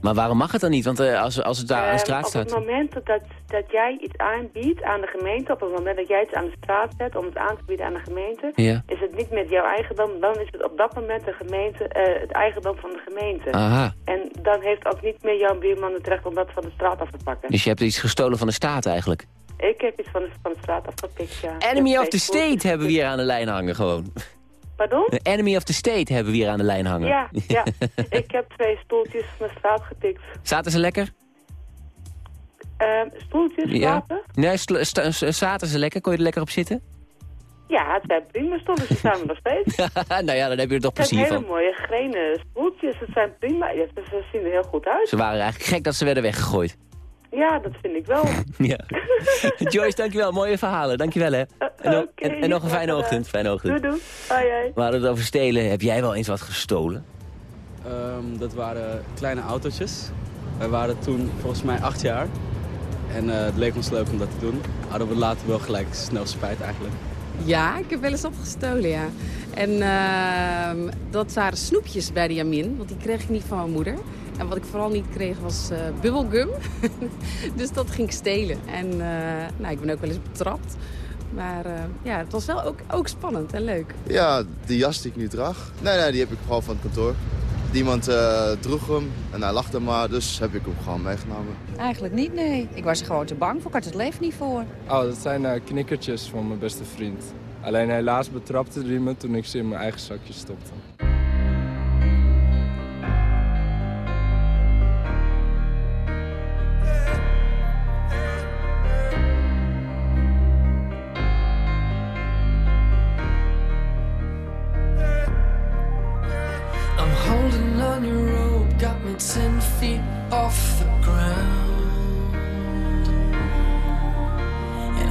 Maar waarom mag het dan niet? Want eh, als, als het daar aan de Eh, straat op staat... het moment dat, dat, dat jij iets aanbiedt aan de gemeente, op het moment dat jij iets aan de straat zet om het aan te bieden aan de gemeente, Ja. is het niet met jouw eigendom, dan is het op dat moment de gemeente, eh, het eigendom van de gemeente. Aha. En dan heeft ook niet meer jouw buurman het recht om dat van de straat af te pakken. Dus je hebt iets gestolen van de staat eigenlijk. Ik heb iets van de, van de straat afgepikt, ja. Enemy of the state hebben we hier aan de lijn hangen gewoon. Pardon? De enemy of the state hebben we hier aan de lijn hangen. Ja, ja. [LAUGHS] ik heb twee stoeltjes van de straat gepikt. Zaten ze lekker? Ehm, stoeltjes, slapen? Nee, zaten ze lekker? Kon je er lekker op zitten? Ja, het zijn prima stoeltjes, die staan er nog steeds. [LAUGHS] nou ja, dan heb je er toch Het zijn plezier hele van. mooie grenen stoeltjes, het zijn prima. Ja, ze ze zien er heel goed uit. Ze waren eigenlijk gek dat ze werden weggegooid. Ja, dat vind ik wel. [LAUGHS] ja. [LAUGHS] Joyce, dankjewel. Mooie verhalen. Dankjewel hè. En, nog- oké, en, en nog een fijne ochtend. Fijne ochtend. Doei doei. Hoi hoi. We hadden het over stelen. Heb jij wel eens wat gestolen? Ehm, dat waren kleine autootjes. Wij waren toen volgens mij acht jaar. En eh, het leek ons leuk om dat te doen. Hadden we later wel gelijk snel spijt eigenlijk. Ja, ik heb wel eens opgestolen, ja. En ehm, dat waren snoepjes bij de Jamin, want die kreeg ik niet van mijn moeder. En wat ik vooral niet kreeg was eh bubblegum. [LAUGHS] dus dat ging ik stelen. En eh, nou, ik ben ook wel eens betrapt. Maar eh, ja, het was wel ook, ook spannend en leuk. Ja, die jas die ik nu draag. Nee, nee, die heb ik gewoon van het kantoor. Iemand eh, droeg hem en hij lachte maar, dus heb ik hem gewoon meegenomen. Eigenlijk niet, nee. Ik was er gewoon te bang voor. Ik had het leven niet voor. Oh, dat zijn eh, knikkertjes van mijn beste vriend. Alleen helaas betrapte hij me toen ik ze in mijn eigen zakje stopte. I'm holding on your rope, got me ten feet off the ground.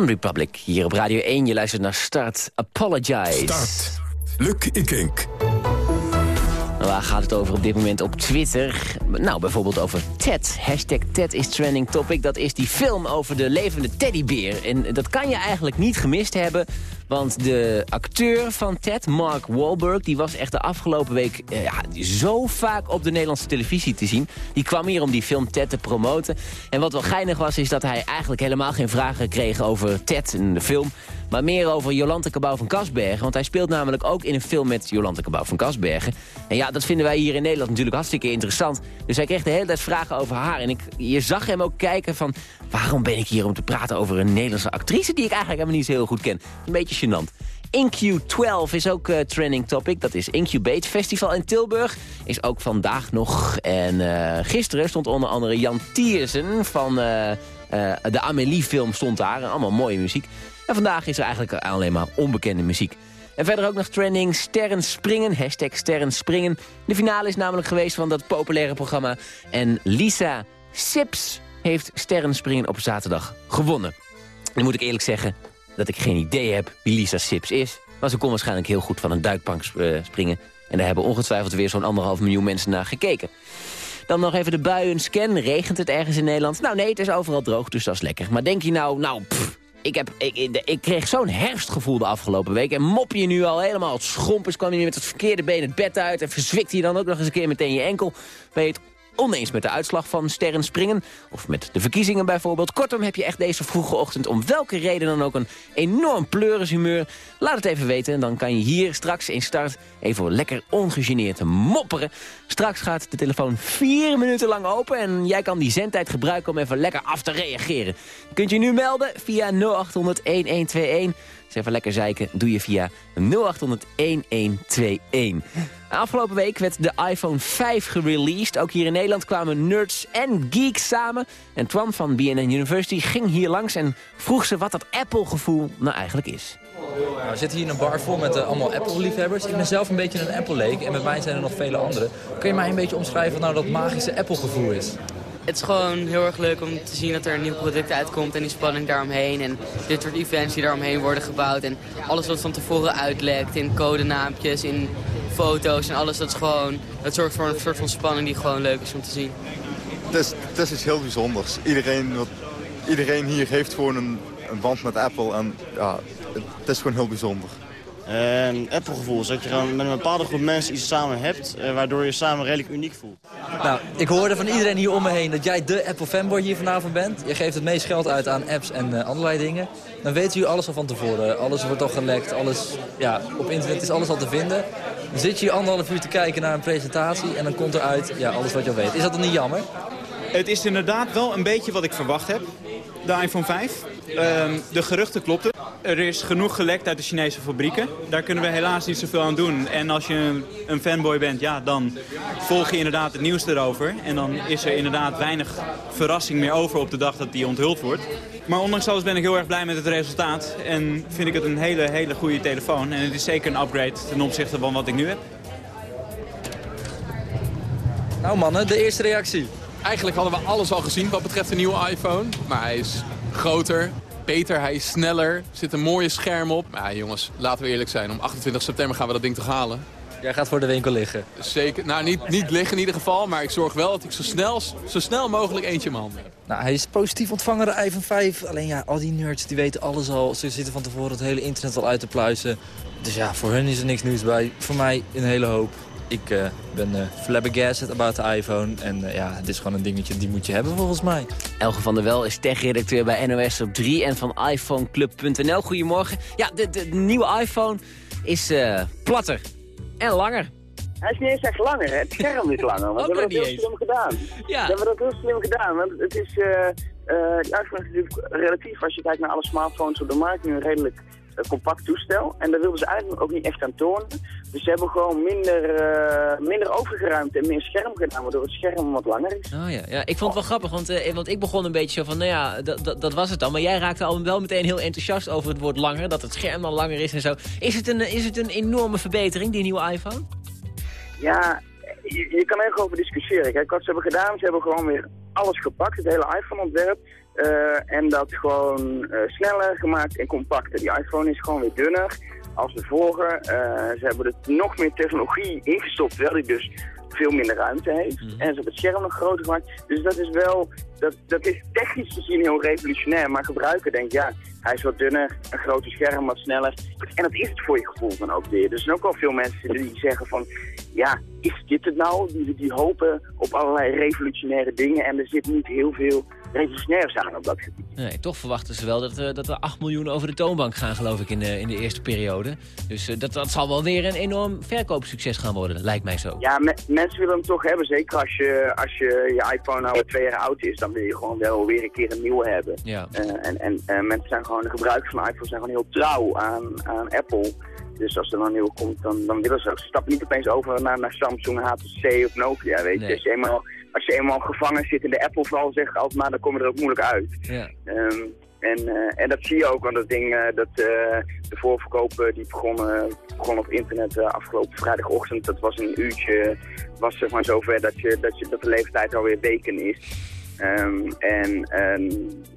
One Republic, hier op Radio 1. Je luistert naar Start Apologize. Start. Luc Ikink. Waar gaat het over op dit moment op Twitter? Nou, bijvoorbeeld over Ted. Hashtag Ted is trending topic. Dat is die film over de levende teddybeer. En dat kan je eigenlijk niet gemist hebben. Want de acteur van Ted, Mark Wahlberg... die was echt de afgelopen week eh, ja, zo vaak op de Nederlandse televisie te zien. Die kwam hier om die film Ted te promoten. En wat wel geinig was, is dat hij eigenlijk helemaal geen vragen kreeg over Ted in de film... Maar meer over Jolante Cabau van Kasbergen. Want hij speelt namelijk ook in een film met Jolante Cabau van Kasbergen. En ja, dat vinden wij hier in Nederland natuurlijk hartstikke interessant. Dus hij kreeg de hele tijd vragen over haar. En ik, je zag hem ook kijken van... waarom ben ik hier om te praten over een Nederlandse actrice... die ik eigenlijk helemaal niet zo heel goed ken. Een beetje gênant. InQ12 is ook uh, trending topic. Dat is Incubate Festival in Tilburg. Is ook vandaag nog. En uh, gisteren stond onder andere Jan Tiersen van uh, de Amélie-film stond daar. Allemaal mooie muziek. En vandaag is er eigenlijk alleen maar onbekende muziek. En verder ook nog trending Sterren Springen, hashtag Sterren Springen. De finale is namelijk geweest van dat populaire programma. En Lisa Sips heeft Sterren Springen op zaterdag gewonnen. Dan moet ik eerlijk zeggen dat ik geen idee heb wie Lisa Sips is. Maar ze kon waarschijnlijk heel goed van een duikbank springen. En daar hebben ongetwijfeld weer zo'n anderhalf miljoen mensen naar gekeken. Dan nog even de buien-scan. Regent het ergens in Nederland? Nou nee, het is overal droog, dus dat is lekker. Maar denk je nou, nou, pff, ik, heb, ik, kreeg zo'n herfstgevoel de afgelopen week. En mop je nu al helemaal het schompers. kwam je met het verkeerde been het bed uit... en verzwikt je dan ook nog eens een keer meteen je enkel. Ben je het oneens met de uitslag van sterren springen... of met de verkiezingen bijvoorbeeld. Kortom heb je echt deze vroege ochtend om welke reden dan ook... een enorm pleurenshumeur. Laat het even weten en dan kan je hier straks in start... even lekker ongegeneerd mopperen. Straks gaat de telefoon vier minuten lang open... en jij kan die zendtijd gebruiken om even lekker af te reageren. Kunt je nu melden via 0800-1121... Dus even lekker zeiken, doe je via 0800-1121. Afgelopen week werd de iPhone 5 gereleased. Ook hier in Nederland kwamen nerds en geeks samen. En Twan van BNN University ging hier langs en vroeg ze wat dat Apple-gevoel nou eigenlijk is. Nou, we zitten hier in een bar vol met uh, allemaal Apple-liefhebbers. Ik ben zelf een beetje een Apple-leek en met mij zijn er nog vele anderen. Kun je mij een beetje omschrijven wat nou dat magische Apple-gevoel is? Het is gewoon heel erg leuk om te zien dat er een nieuw product uitkomt en die spanning daaromheen. En dit soort events die daaromheen worden gebouwd. En alles wat van tevoren uitlekt in codenaampjes, in foto's en alles. Dat is gewoon, dat zorgt voor een soort van spanning die gewoon leuk is om te zien. Het is, iets heel bijzonders. Iedereen, wat, iedereen hier heeft gewoon een, een band met Apple en ja, het is gewoon heel bijzonder. Een Apple-gevoel dat je gewoon met een bepaalde groep mensen iets samen hebt... Eh, waardoor je samen redelijk uniek voelt. Nou, ik hoorde van iedereen hier om me heen dat jij de Apple-fanboy hier vanavond bent. Je geeft het meest geld uit aan apps en uh, allerlei dingen. Dan weet u alles al van tevoren. Alles wordt al gelekt, alles, ja, op internet is alles al te vinden. Dan zit je hier anderhalf uur te kijken naar een presentatie en dan komt eruit ja, alles wat je al weet. Is dat dan niet jammer? Het is inderdaad wel een beetje wat ik verwacht heb, de iPhone 5. Um, de geruchten klopten. Er is genoeg gelekt uit de Chinese fabrieken. Daar kunnen we helaas niet zoveel aan doen. En als je een, fanboy bent, ja, dan volg je inderdaad het nieuws erover. En dan is er inderdaad weinig verrassing meer over op de dag dat die onthuld wordt. Maar ondanks alles ben ik heel erg blij met het resultaat. En vind ik het een hele, hele goede telefoon. En het is zeker een upgrade ten opzichte van wat ik nu heb. Nou mannen, de eerste reactie. Eigenlijk hadden we alles al gezien wat betreft de nieuwe iPhone. Maar hij is groter, beter, hij is sneller. Er zit een mooie scherm op. Maar ja, jongens, laten we eerlijk zijn. Om 28 september gaan we dat ding toch halen. Jij gaat voor de winkel liggen? Zeker. Nou, niet, niet liggen in ieder geval. Maar ik zorg wel dat ik zo snel, zo snel mogelijk eentje in mijn handen heb. Nou, hij is positief ontvangen, de iPhone 5. Alleen ja, al die nerds die weten alles al. Ze zitten van tevoren het hele internet al uit te pluizen. Dus ja, voor hun is er niks nieuws bij. Voor mij een hele hoop. Ik uh, ben uh, flabbergasted about de iPhone. En uh, ja, het is gewoon een dingetje, die moet je hebben volgens mij. Elge van der Wel is tech-redacteur bij NOS op 3 en van iPhoneclub.nl. Goedemorgen. Ja, de, de, nieuwe iPhone is platter en langer. Hij is niet eens echt langer, hè? het scherm is langer. Want [LAUGHS] we hebben dat heel slim gedaan. Ja. We hebben dat heel slim gedaan, want het is... de iPhone is natuurlijk relatief, als je kijkt naar alle smartphones op de markt, nu redelijk compact toestel. En daar wilden ze eigenlijk ook niet echt aan tonen. Dus ze hebben gewoon minder, uh, minder overgeruimd en meer scherm gedaan, waardoor het scherm wat langer is. Oh ja, ja. ik vond het wel grappig, want, uh, want ik begon een beetje zo van, nou ja, dat was het dan. Maar jij raakte al wel meteen heel enthousiast over het woord langer, dat het scherm dan langer is en zo. Is het een, is het een enorme verbetering, die nieuwe iPhone? Ja, je, je kan er echt over discussiëren. Kijk, wat ze hebben gedaan, ze hebben gewoon weer alles gepakt, het hele iPhone-ontwerp. eh, en dat gewoon eh, sneller gemaakt en compacter. Die iPhone is gewoon weer dunner als de vorige. Eh, ze hebben er nog meer technologie ingestopt, terwijl die dus veel minder ruimte heeft. En ze hebben het scherm nog groter gemaakt. Dus dat is wel, dat, dat is technisch gezien heel revolutionair. Maar gebruiker denkt, ja, hij is wat dunner, een groter scherm, wat sneller. En dat is het voor je gevoel dan ook weer. Dus er zijn ook al veel mensen die zeggen van, ja, is dit het nou? Die, die hopen op allerlei revolutionaire dingen en er zit niet heel veel revolutionairs aan op dat gebied. Nee, toch verwachten ze wel dat, eh, dat er 8 miljoen over de toonbank gaan, geloof ik, in de, in de eerste periode. Dus eh, dat, dat zal wel weer een enorm verkoopsucces gaan worden, lijkt mij zo. Ja, me- mensen willen hem toch hebben. Zeker als je, als je, je iPhone nou twee jaar oud is, dan wil je gewoon wel weer een keer een nieuwe hebben. Ja. Eh, en en mensen zijn gewoon, de gebruikers van iPhone zijn gewoon heel trouw aan, aan Apple. Dus als er dan een nieuwe komt, dan, dan willen ze ook. Ze stappen niet opeens over naar, naar Samsung, HTC of Nokia, weet je. Nee. Als je eenmaal, als je eenmaal gevangen zit in de Apple-val, zeg ik altijd maar, dan kom je er ook moeilijk uit. Ja. Ehm, en, eh, en dat zie je ook, want dat ding, eh, dat, eh, de voorverkopen die begonnen, begon op internet afgelopen vrijdagochtend. Dat was een uurtje, was zeg maar zover dat, je, dat, je, dat de leeftijd alweer weken is. Ehm, en ehm,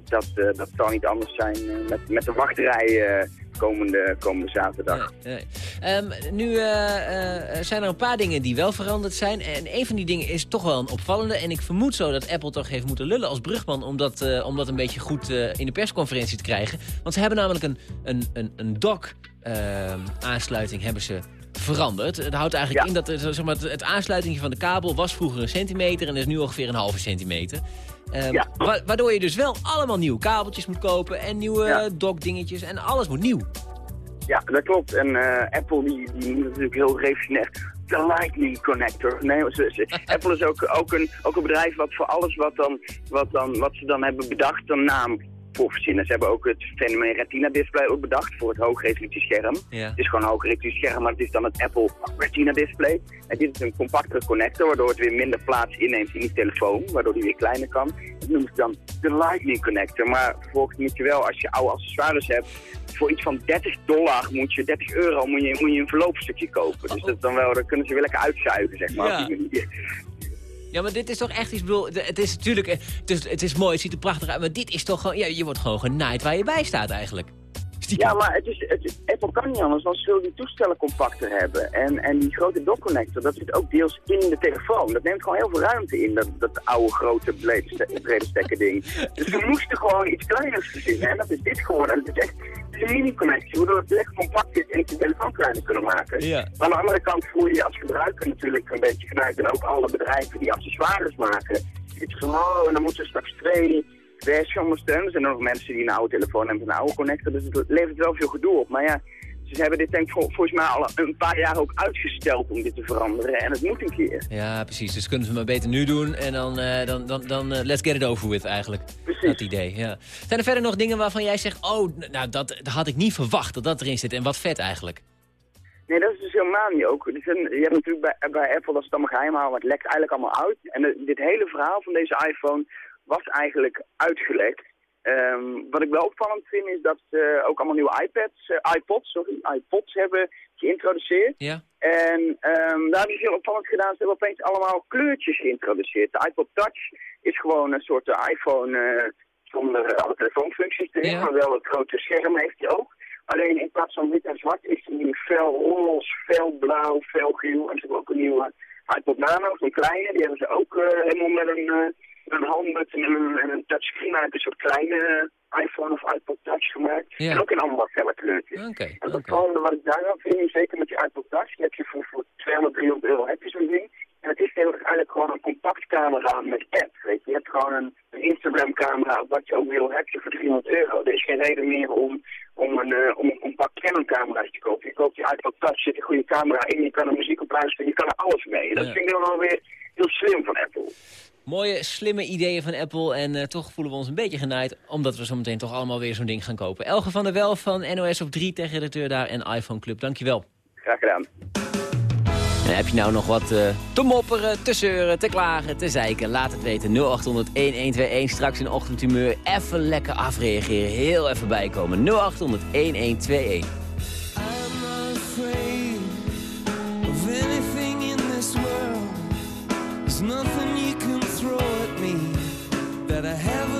dat, eh, dat zal niet anders zijn eh, met, met de wachtrij eh, komende, komende zaterdag. Nee. Ehm, nu zijn er een paar dingen die wel veranderd zijn. En een van die dingen is toch wel een opvallende. En ik vermoed zo dat Apple toch heeft moeten lullen als brugman... om dat, om dat een beetje goed in de persconferentie te krijgen. Want ze hebben namelijk een, een, een, een dock-aansluiting hebben ze veranderd. Dat houdt eigenlijk in dat zeg maar, het, het aansluitingje van de kabel was vroeger een centimeter... en is nu ongeveer een halve centimeter. Ehm, wa- waardoor je dus wel allemaal nieuwe kabeltjes moet kopen... en nieuwe Ja. eh, dock-dingetjes en alles moet nieuw. Ja, dat klopt. En eh, Apple die, die moet natuurlijk heel revolutionair. De Lightning Connector. Nee, ze, ze- [LAUGHS] Apple is ook, ook, een, ook een bedrijf wat voor alles wat, dan, wat, dan, wat ze dan hebben bedacht een naam voor. Ze hebben ook het fenomeen Retina display ook bedacht voor het hoogresolutie scherm. Ja. Het is gewoon een hoogresolutie scherm, maar het is dan het Apple Retina display. En dit is een compactere connector, waardoor het weer minder plaats inneemt in die telefoon, waardoor die weer kleiner kan. Dat noemen ze dan de Lightning Connector. Maar vervolgens moet je wel, als je oude accessoires hebt, voor iets van 30 dollar moet je, 30 euro moet je, moet je een verloopstukje kopen. Dus dat is dan wel, dan kunnen ze weer lekker uitzuigen, zeg maar. Ja. [LAUGHS] Ja, maar dit is toch echt iets, bedoel, het is natuurlijk, eh, het is, het is mooi, het ziet er prachtig uit, maar dit is toch gewoon, ja, je wordt gewoon genaaid waar je bij staat eigenlijk. Ja, maar het is, het Apple kan niet anders dan ze willen die toestellen compacter hebben. En, en die grote dock-connector, dat zit ook deels in de telefoon. Dat neemt gewoon heel veel ruimte in, dat, dat oude grote brede, ste brede stekker ding. Dus we moesten gewoon iets kleiners verzinnen. En dat is dit geworden. Het is echt een mini-connectie, waardoor het lekker compact is en de telefoon kleiner kunnen maken. Ja. Maar aan de andere kant voel je je als gebruiker natuurlijk een beetje genaaid. En ook alle bedrijven die accessoires maken. Het is en dan moeten we straks twee versie ondersteunen. Er zijn nog mensen die een oude telefoon hebben een oude connector. Dus het levert wel veel gedoe op. Maar ja, ze hebben dit denk ik vol- volgens mij al een paar jaar ook uitgesteld om dit te veranderen. En het moet een keer. Ja, precies, dus kunnen ze maar beter nu doen en dan, eh, dan, dan, dan eh, let's get it over with eigenlijk. Dat idee, ja. Zijn er verder nog dingen waarvan jij zegt, oh, nou, dat, dat had ik niet verwacht dat dat erin zit en wat vet eigenlijk. Nee, dat is dus helemaal niet ook. Zijn- je hebt natuurlijk bij, bij Apple dat ze het allemaal geheim houden, maar het lekt eigenlijk allemaal uit. En eh, dit hele verhaal van deze iPhone was eigenlijk uitgelekt. Ehm, wat ik wel opvallend vind is dat ze ook allemaal nieuwe iPads, eh, iPods, sorry, iPods hebben geïntroduceerd. Ja. En ehm, daar hebben ze heel opvallend gedaan. Ze hebben opeens allemaal kleurtjes geïntroduceerd. De iPod Touch is gewoon een soort eh, iPhone eh, zonder alle telefoonfuncties erin, maar wel het grote scherm heeft hij ook. Alleen in plaats van wit en zwart is hij nu fel roze, fel blauw, fel geel. En ze hebben ook een nieuwe iPod Nano, zo'n kleine. Die hebben ze ook eh, helemaal met een, eh, een handbutton en een, en een touchscreen uit een soort kleine eh, iPhone of iPod Touch gemaakt. Ja. En ook in allemaal felle kleurtjes. Oké. En dat volgende wat ik daar aan vind, zeker met je iPod Touch, die heb je voor, voor 200, 300 euro heb je zo'n ding. En het is eigenlijk gewoon een compact camera met app, weet je. Je hebt gewoon een, een Instagram camera, wat je ook wil, heb je voor 300 euro. Er is geen reden meer om, om, een, eh, om een compact Canon camera te kopen. Je koopt je iPod Touch, zit een goede camera in, je kan er muziek op luisteren, je kan er alles mee. Dat Ja. vind ik dan wel weer heel slim van Apple. Mooie, slimme ideeën van Apple en eh, toch voelen we ons een beetje genaaid... omdat we zo meteen toch allemaal weer zo'n ding gaan kopen. Elge van der Wel van NOS op 3, tech-redacteur daar en iPhone Club. Dankjewel. Graag gedaan. En heb je nou nog wat eh, te mopperen, te zeuren, te klagen, te zeiken? Laat het weten. 0800-1121. Straks in ochtendhumeur even lekker afreageren. Heel even bijkomen. 0800-1121. I'm that I have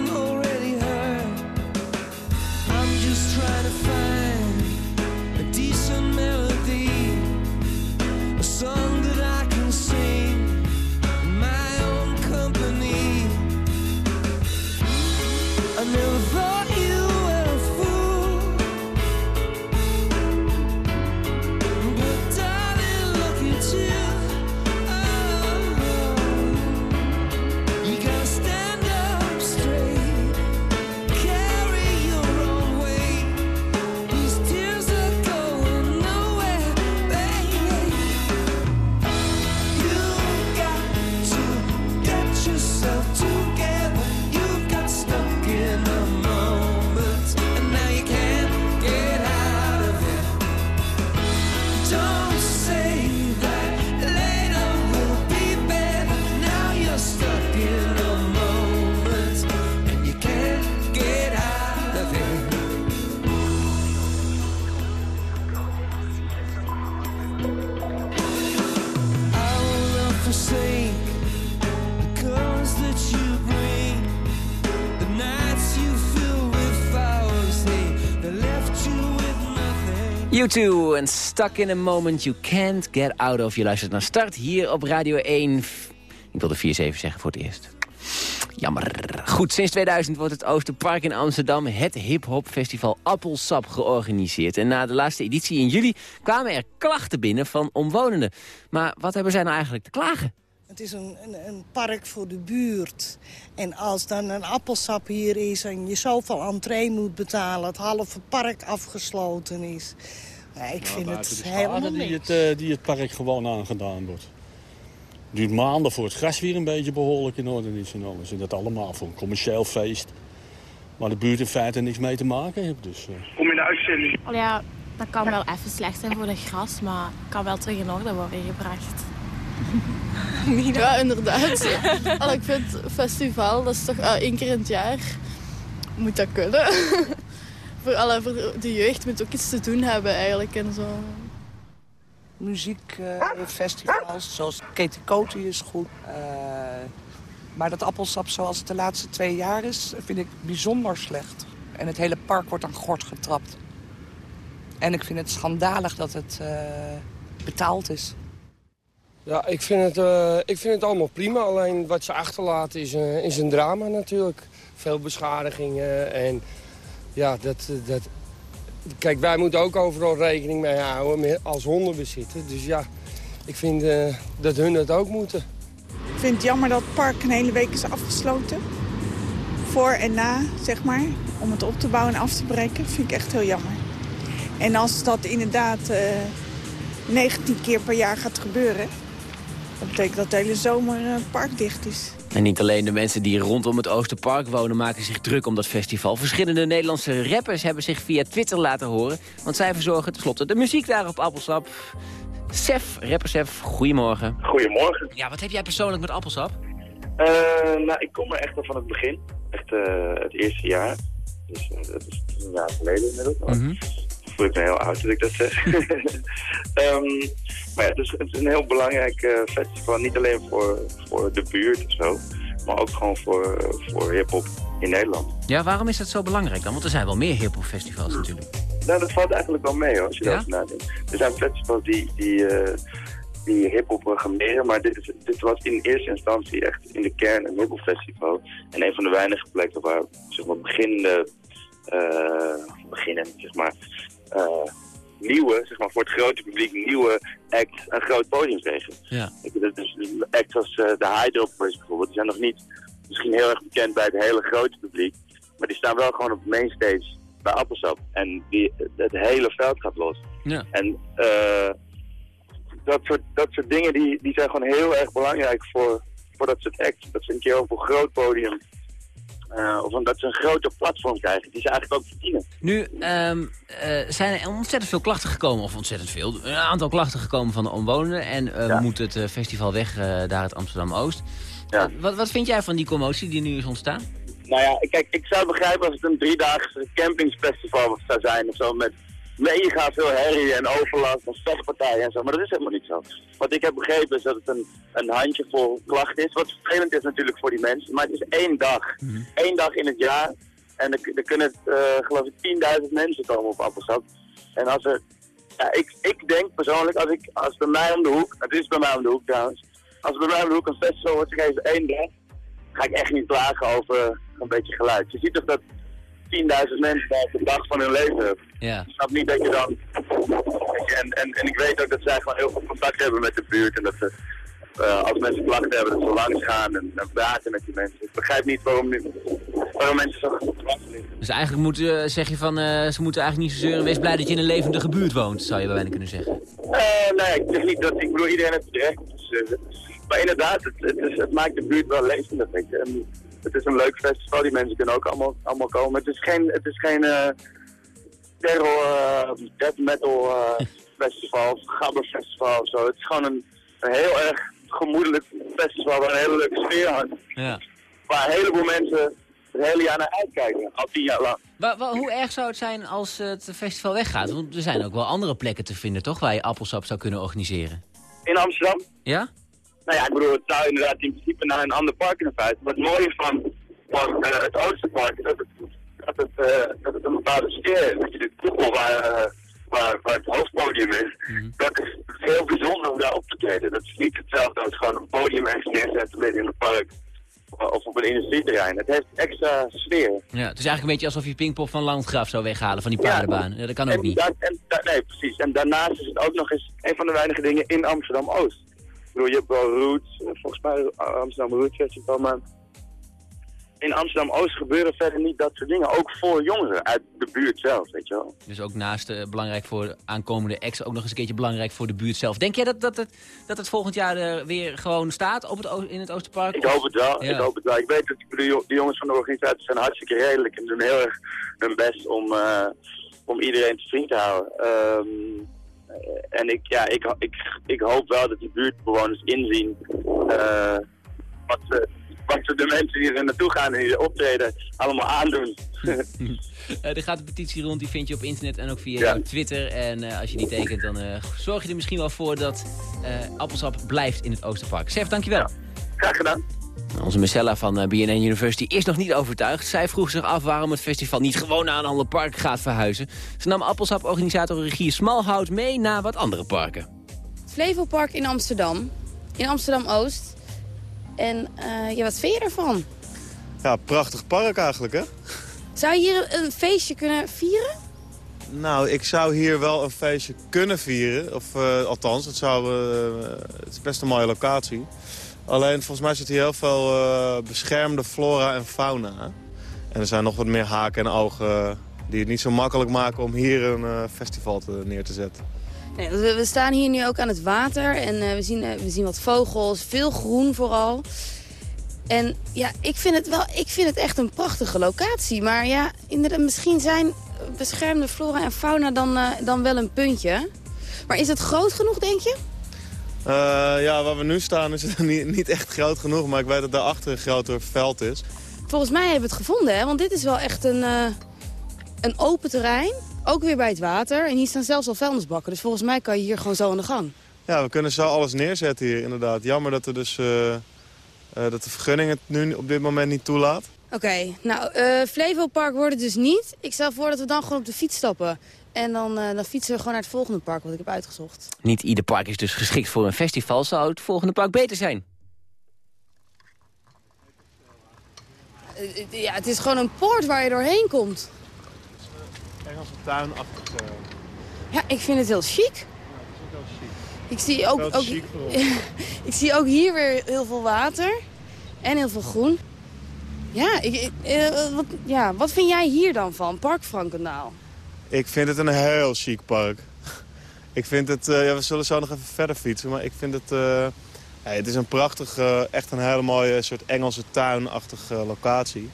U2 en Stuck in a Moment You Can't Get Out Of. Je luistert naar Start hier op Radio 1. Ik wilde 4-7 zeggen voor het eerst. Jammer. Goed, sinds 2000 wordt het Oosterpark in Amsterdam het hip-hop festival Appelsap georganiseerd. En na de laatste editie in juli kwamen er klachten binnen van omwonenden. Maar wat hebben zij nou eigenlijk te klagen? Het is een, een, een, park voor de buurt. En als dan een appelsap hier is en je zoveel entree moet betalen... het halve park afgesloten is... Ja, ik vind het helemaal die niks. het, uh, die het park gewoon aangedaan wordt. Het duurt maanden voor het gras weer een beetje behoorlijk in orde is en alles. En dat allemaal voor een commercieel feest. Waar de buurt in feite niks mee te maken heeft. Dus, uh... Kom in de uitzending. Oh ja, dat kan wel even slecht zijn voor het gras, maar kan wel terug in orde worden gebracht. [LAUGHS] Ja, inderdaad. Al, ik vind festival, dat is toch uh, één keer in het jaar. Moet dat kunnen. [LAUGHS] voor, alle, voor de jeugd moet ook iets te doen hebben eigenlijk en zo. Muziekfestivals, zoals Katie Coty is goed. Uh, maar dat appelsap zoals het de laatste twee jaar is, vind ik bijzonder slecht. En het hele park wordt aan gort getrapt. En ik vind het schandalig dat het uh, betaald is. Ja, ik vind, het, uh, ik vind het allemaal prima. Alleen wat ze achterlaten is, uh, is een drama natuurlijk. Veel beschadigingen en ja, dat, dat... Kijk, wij moeten ook overal rekening mee houden als hondenbezitter. Dus ja, ik vind uh, dat hun dat ook moeten. Ik vind het jammer dat het park een hele week is afgesloten. Voor en na, zeg maar. Om het op te bouwen en af te breken, vind ik echt heel jammer. En als dat inderdaad 19 keer per jaar gaat gebeuren... Dat betekent dat de hele zomer het park dicht is. En niet alleen de mensen die rondom het Oosterpark wonen maken zich druk om dat festival. Verschillende Nederlandse rappers hebben zich via Twitter laten horen. Want zij verzorgen tenslotte de muziek daar op Appelsap. Sef, rapper Sef, goedemorgen. Goedemorgen. Ja, wat heb jij persoonlijk met Appelsap? Uh, nou, ik kom er echt al van het begin. Echt uh, het eerste jaar. Dus uh, dat is een jaar geleden inmiddels. Mm -hmm voel ik me heel oud dat ik dat zeg. um, [LAUGHS] maar ja, het is, het is, een heel belangrijk uh, festival. Niet alleen voor, voor de buurt of zo. Maar ook gewoon voor, voor hiphop in Nederland. Ja, waarom is dat zo belangrijk dan? Want er zijn wel meer hiphop festivals natuurlijk. Nou, dat valt eigenlijk wel mee hoor, als je ja? daarover nadenkt. Er zijn festivals die, die, uh, die hiphop programmeren. Maar dit, dit was in eerste instantie echt in de kern een hiphop festival. En een van de weinige plekken waar zeg maar, beginnende, uh, beginnen, zeg maar, uh, nieuwe, zeg maar voor het grote publiek, nieuwe acts een groot podium kregen. Ja. Dus, dus acts als uh, de Hydropers bijvoorbeeld, die zijn nog niet misschien heel erg bekend bij het hele grote publiek. Maar die staan wel gewoon op de mainstage bij Appelsap. En die, het hele veld gaat los. Ja. En uh, dat, soort, dat soort dingen die, die zijn gewoon heel erg belangrijk voor, voor dat soort acts. Dat ze een keer op een groot podium of omdat ze een groter platform krijgen, die ze eigenlijk ook verdienen. Nu um, uh, zijn er ontzettend veel klachten gekomen, of ontzettend veel, een aantal klachten gekomen van de omwonenden. En uh, ja. moet het festival weg daar het Amsterdam-Oost. Ja. wat, wat vind jij van die commotie die nu is ontstaan? Nou ja, kijk, ik zou begrijpen als het een driedaagse campingsfestival zou zijn of zo, met mega veel herrie en overlast en vechtpartijen en zo, maar dat is helemaal niet zo. Wat ik heb begrepen is dat het een, een handjevol klachten is, wat vervelend is natuurlijk voor die mensen, maar het is één dag. Mhm. Eén dag in het jaar en er, er kunnen, uh, geloof ik, 10.000 mensen komen op Appelsap. En als er, ja, ik, ik denk persoonlijk, als, ik, als bij mij om de hoek, het is bij mij om de hoek trouwens, als bij mij om de hoek een festival wordt gegeven één dag, ga ik echt niet klagen over een beetje geluid. Je ziet toch dat 10.000 mensen daar de dag van hun leven. Ja. Ik snap niet dat je dan... En, en, en ik weet ook dat zij gewoon heel veel contact hebben met de buurt. En dat ze, uh, als mensen klachten hebben, dat ze langs gaan en, en praten met die mensen. Ik begrijp niet waarom, nu, waarom mensen zo goed. Dus eigenlijk moet, uh, zeg je van, uh, ze moeten eigenlijk niet zo zeuren. Wees blij dat je in een levendige buurt woont, zou je bij bijna kunnen zeggen. nee, ik zeg niet dat... Ik bedoel, iedereen heeft het recht. Dus, maar inderdaad, het, het, is, het maakt de buurt wel levendig. Je. En, het is een leuk festival, die mensen kunnen ook allemaal, allemaal komen. Het is geen, het is geen uh, terror, uh, death metal uh, [LAUGHS] festival of gabberfestival of zo. Het is gewoon een, een, heel erg gemoedelijk festival waar een hele leuke sfeer hangt. Ja. Waar een heleboel mensen het hele jaar naar uitkijken, al tien jaar lang. Hoe erg zou het zijn als het festival weggaat? Want er zijn ook wel andere plekken te vinden, toch? Waar je appelsap zou kunnen organiseren. In Amsterdam? Ja? Nou ja, ik bedoel, het zou inderdaad in principe naar een ander park in feite. Maar het mooie van, van uh, het Oosterpark is dat het, dat het, uh, dat het een bepaalde sfeer heeft. Dat je de koepel waar, uh, waar, waar het hoofdpodium is, dat is heel bijzonder om daar op te treden. Dat is niet hetzelfde als gewoon een podium ergens neerzetten midden in het park of op een industrieterrein. Het heeft extra sfeer. Ja, het is eigenlijk een beetje alsof je Pinkpop van Landgraaf zou weghalen van die paardenbaan. Ja, dat kan ook en niet. da- en da- nee, precies. En daarnaast is het ook nog eens een van de weinige dingen in Amsterdam-Oost. Bedoel, je hebt wel Roots, eh, volgens mij Amsterdam Roots Festival, maar in Amsterdam-Oost gebeuren verder niet dat soort dingen. Ook voor jongeren uit de buurt zelf, weet je wel. Dus ook naast eh, belangrijk voor de aankomende ex ook nog eens een keertje belangrijk voor de buurt zelf. Denk jij dat, dat, het, dat het volgend jaar er weer gewoon staat op het, in het Oosterpark? Ik hoop het wel, Ja. ik hoop het wel. Ik weet dat de, jo- de jongens van de organisatie zijn hartstikke redelijk en doen heel erg hun best om, eh, om iedereen te vriend te houden. Ehm, eh, en ik, ja, ik, ik, ik hoop wel dat die buurtbewoners inzien eh, wat, ze, wat ze de mensen die er naartoe gaan en die er optreden allemaal aandoen. [LAUGHS] Eh, er gaat een petitie rond, die vind je op internet en ook via Ja. Twitter. En eh, als je die tekent, dan eh, zorg je er misschien wel voor dat eh, appelsap blijft in het Oosterpark. Sef, dankjewel. Graag gedaan. Onze Marcella van eh, BNN University is nog niet overtuigd. Zij vroeg zich af waarom het festival niet gewoon naar een ander park gaat verhuizen. Ze nam appelsap-organisator Regie Smalhout mee naar wat andere parken. Flevopark in Amsterdam. In Amsterdam-Oost. En eh, ja, wat vind je ervan? Ja, prachtig park eigenlijk, hè? Zou je hier een feestje kunnen vieren? Nou, ik zou hier wel een feestje kunnen vieren. Of eh, althans, het, zou, eh, het is best een mooie locatie. Alleen, volgens mij zit hier heel veel eh, beschermde flora en fauna. En er zijn nog wat meer haken en ogen die het niet zo makkelijk maken om hier een eh, festival neer te zetten. Nee, we, staan hier nu ook aan het water en eh, we, zien, we zien wat vogels, veel groen vooral. En ja, ik vind het wel, ik vind het echt een prachtige locatie. Maar ja, inderdaad, misschien zijn beschermde flora en fauna dan, dan wel een puntje. Maar is het groot genoeg, denk je? Eh, ja, waar we nu staan is het [LAUGHS] niet, niet echt groot genoeg. Maar ik weet dat daarachter een groter veld is. Volgens mij hebben we het gevonden, hè? Want dit is wel echt een, eh, een open terrein. Ook weer bij het water. En hier staan zelfs al vuilnisbakken. Dus volgens mij kan je hier gewoon zo aan de gang. Ja, we kunnen zo alles neerzetten hier, inderdaad. Jammer dat, er dus, eh, dat de vergunning het nu op dit moment niet toelaat. Oké, nou, eh Flevopark wordt het dus niet. Ik stel voor dat we dan gewoon op de fiets stappen. En dan, eh, dan fietsen we gewoon naar het volgende park wat ik heb uitgezocht. Niet ieder park is dus geschikt voor een festival. Zou het volgende park beter zijn? Eh, eh, ja, het is gewoon een poort waar je doorheen komt. Engelse tuin achter. Ja, ik vind het heel chic. Ik zie ook, Wel ook, [LAUGHS] ik zie ook hier weer heel veel water. En heel veel groen. Ja, ik, ik- eh, wat, ja, wat vind jij hier dan van, Park Frankendaal? Ik vind het een heel chic park. Ik vind het, eh, ja, we zullen zo nog even verder fietsen, maar ik vind het, eh, het is een prachtig, eh, echt een hele mooie soort Engelse tuinachtige locatie.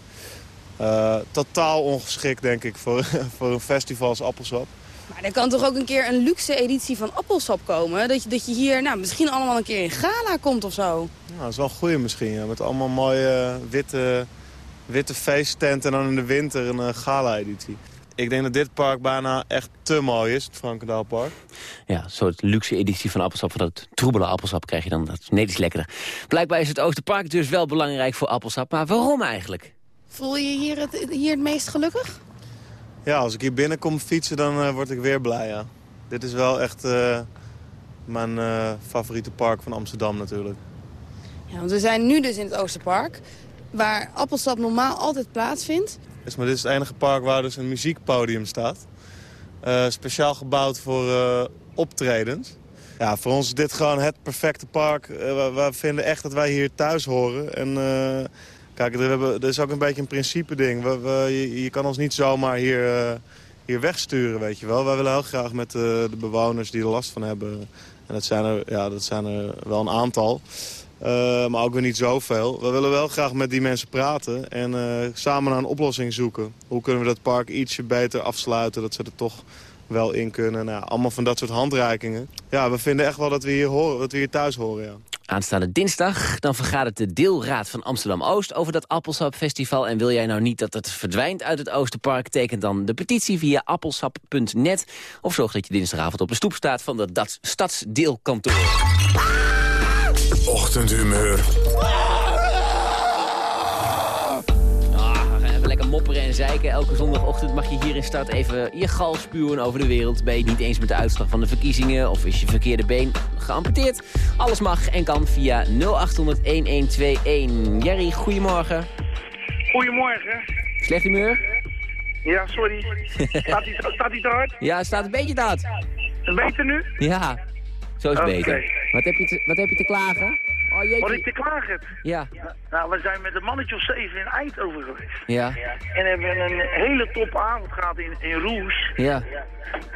Totaal ongeschikt, denk ik, voor, [LAUGHS] voor een festival als Appelsap. Maar er kan toch ook een keer een luxe editie van appelsap komen? Dat je, dat je hier nou, misschien allemaal een keer in gala komt of zo. Nou, dat is wel een goeie misschien, ja, met allemaal mooie witte, witte feesttenten en dan in de winter een gala-editie. Ik denk dat dit park bijna echt te mooi is, het Frankendaalpark. Ja, een soort luxe editie van appelsap. Van dat troebele appelsap krijg je dan. Dat is net iets lekkerder. Blijkbaar is het Oosterpark dus wel belangrijk voor appelsap. Maar waarom eigenlijk? Voel je je hier het, hier het meest gelukkig? Ja, als ik hier binnenkom fietsen, dan eh, word ik weer blij, ja. Dit is wel echt eh, mijn eh, favoriete park van Amsterdam natuurlijk. Ja, want we zijn nu dus in het Oosterpark. Waar appelsap normaal altijd plaatsvindt. Dus, maar dit is het enige park waar dus een muziekpodium staat. Eh, speciaal gebouwd voor eh, optredens. Ja, voor ons is dit gewoon het perfecte park. Eh, we, vinden echt dat wij hier thuis horen. En kijk, er, hebben, er is ook een beetje een principe ding. We, je, je kan ons niet zomaar hier, hier wegsturen, weet je wel. Wij willen heel graag met de bewoners die er last van hebben. En dat zijn er, ja, dat zijn er wel een aantal. Eh, maar ook weer niet zoveel. We willen wel graag met die mensen praten en eh, samen naar een oplossing zoeken. Hoe kunnen we dat park ietsje beter afsluiten, dat ze er toch wel in kunnen. Nou, allemaal van dat soort handreikingen. Ja, we vinden echt wel dat we hier, horen, dat we hier thuis horen, ja. Aanstaande dinsdag dan vergadert de deelraad van Amsterdam-Oost over dat appelsapfestival. En wil jij nou niet dat het verdwijnt uit het Oosterpark... teken dan de petitie via appelsap.net. Of zorg dat je dinsdagavond op de stoep staat van dat stadsdeelkantoor. Ochtendhumeur. Ah, even lekker mopperen en zeiken. Elke zondagochtend mag je hier in start even je gal spuwen over de wereld. Ben je het niet eens met de uitslag van de verkiezingen of is je verkeerde been geamputeerd? Alles mag en kan via 0800-1121. Jerry, goedemorgen. Goedemorgen. Slecht humeur? Ja, sorry. Staat hij te hard? Ja, het staat een beetje te hard. Beter nu? Ja, zo is het beter. Wat heb, je te, wat heb je te klagen? Oh, jeetje. Wat ik te klagen heb? Ja. Nou, we zijn met een mannetje of zeven in Eindhoven geweest. Ja. En hebben een hele top avond gehad in, in Roes. Ja.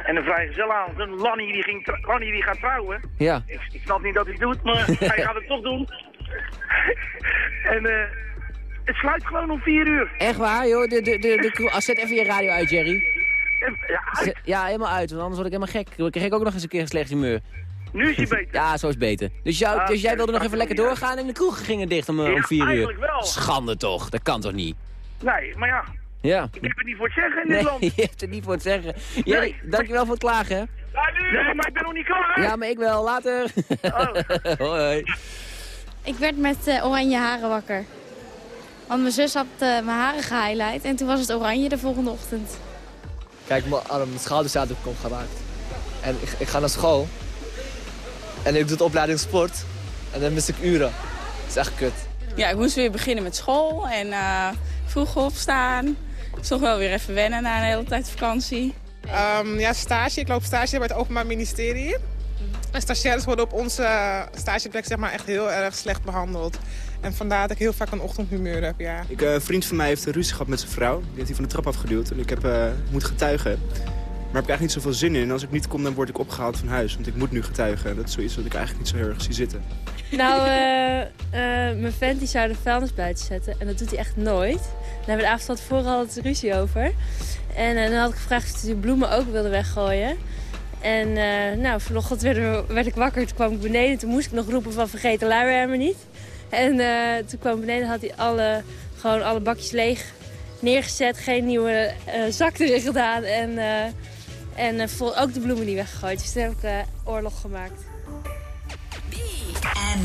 En een vrijgezelavond. En Lanny die, ging Lanny die gaat trouwen. Ja. Ik, ik snap niet dat hij het doet, maar [LAUGHS] hij gaat het toch doen. [LAUGHS] en eh het sluit gewoon om vier uur. Echt waar, joh? De, de, de, de, ah, zet even je radio uit, Jerry. Ja, Ja, helemaal uit, want anders word ik helemaal gek. Dan krijg ik ook nog eens een keer een slecht humeur. Nu is hij beter. [LAUGHS] Ja, zo is het beter. Dus, jou, Ah, dus jij wilde nog even lekker doorgaan en de kroegen gingen dicht om, eh, om Ja, vier uur. eigenlijk wel. Schande toch, dat kan toch niet? Nee, maar ja, Ja. ik heb het niet voor het zeggen in dit Nee, land. [LAUGHS] je hebt er niet voor te zeggen. Jerry, dankjewel voor het klagen. hè. Nee, maar ik ben nog niet klaar. Ja, maar ik wel. Later. [LAUGHS] Hoi. Ik werd met eh, oranje haren wakker. Want mijn zus had eh, mijn haren gehighlight en toen was het oranje de volgende ochtend. Kijk, mijn arm, mijn heb ik ook geraakt. En ik, ik ga naar school. En ik doe de opleiding sport. En dan mis ik uren. Dat is echt kut. Ja, ik moest weer beginnen met school en eh, vroeg opstaan. Het is toch wel weer even wennen na een hele tijd vakantie. Ehm, ja, stage. Ik loop stage bij het Openbaar Ministerie. En stagiaires worden op onze stageplek zeg maar, echt heel erg slecht behandeld. En vandaar dat ik heel vaak een ochtendhumeur heb, ja. Ik, eh, een vriend van mij heeft een ruzie gehad met zijn vrouw. Die heeft hij van de trap afgeduwd. En ik heb, eh, moet getuigen. Maar heb ik eigenlijk niet zoveel zin in. En als ik niet kom, dan word ik opgehaald van huis. Want ik moet nu getuigen. En dat is zoiets wat ik eigenlijk niet zo heel erg zie zitten. Nou, [LAUGHS] eh, eh, mijn vent die zou de vuilnis buiten zetten. En dat doet hij echt nooit. Daar hebben we de avond van tevoren al het ruzie over. En eh, dan had ik gevraagd of hij de bloemen ook wilde weggooien. En nou, vanochtend werd, er- werd ik wakker. Toen kwam ik beneden. Toen moest ik nog roepen van vergeet de luier niet. En toen kwam beneden had hij alle, gewoon alle bakjes leeg neergezet. Geen nieuwe zak erin gedaan. En, en vol, ook de bloemen niet weggegooid. Dus toen heb ik eh, oorlog gemaakt. En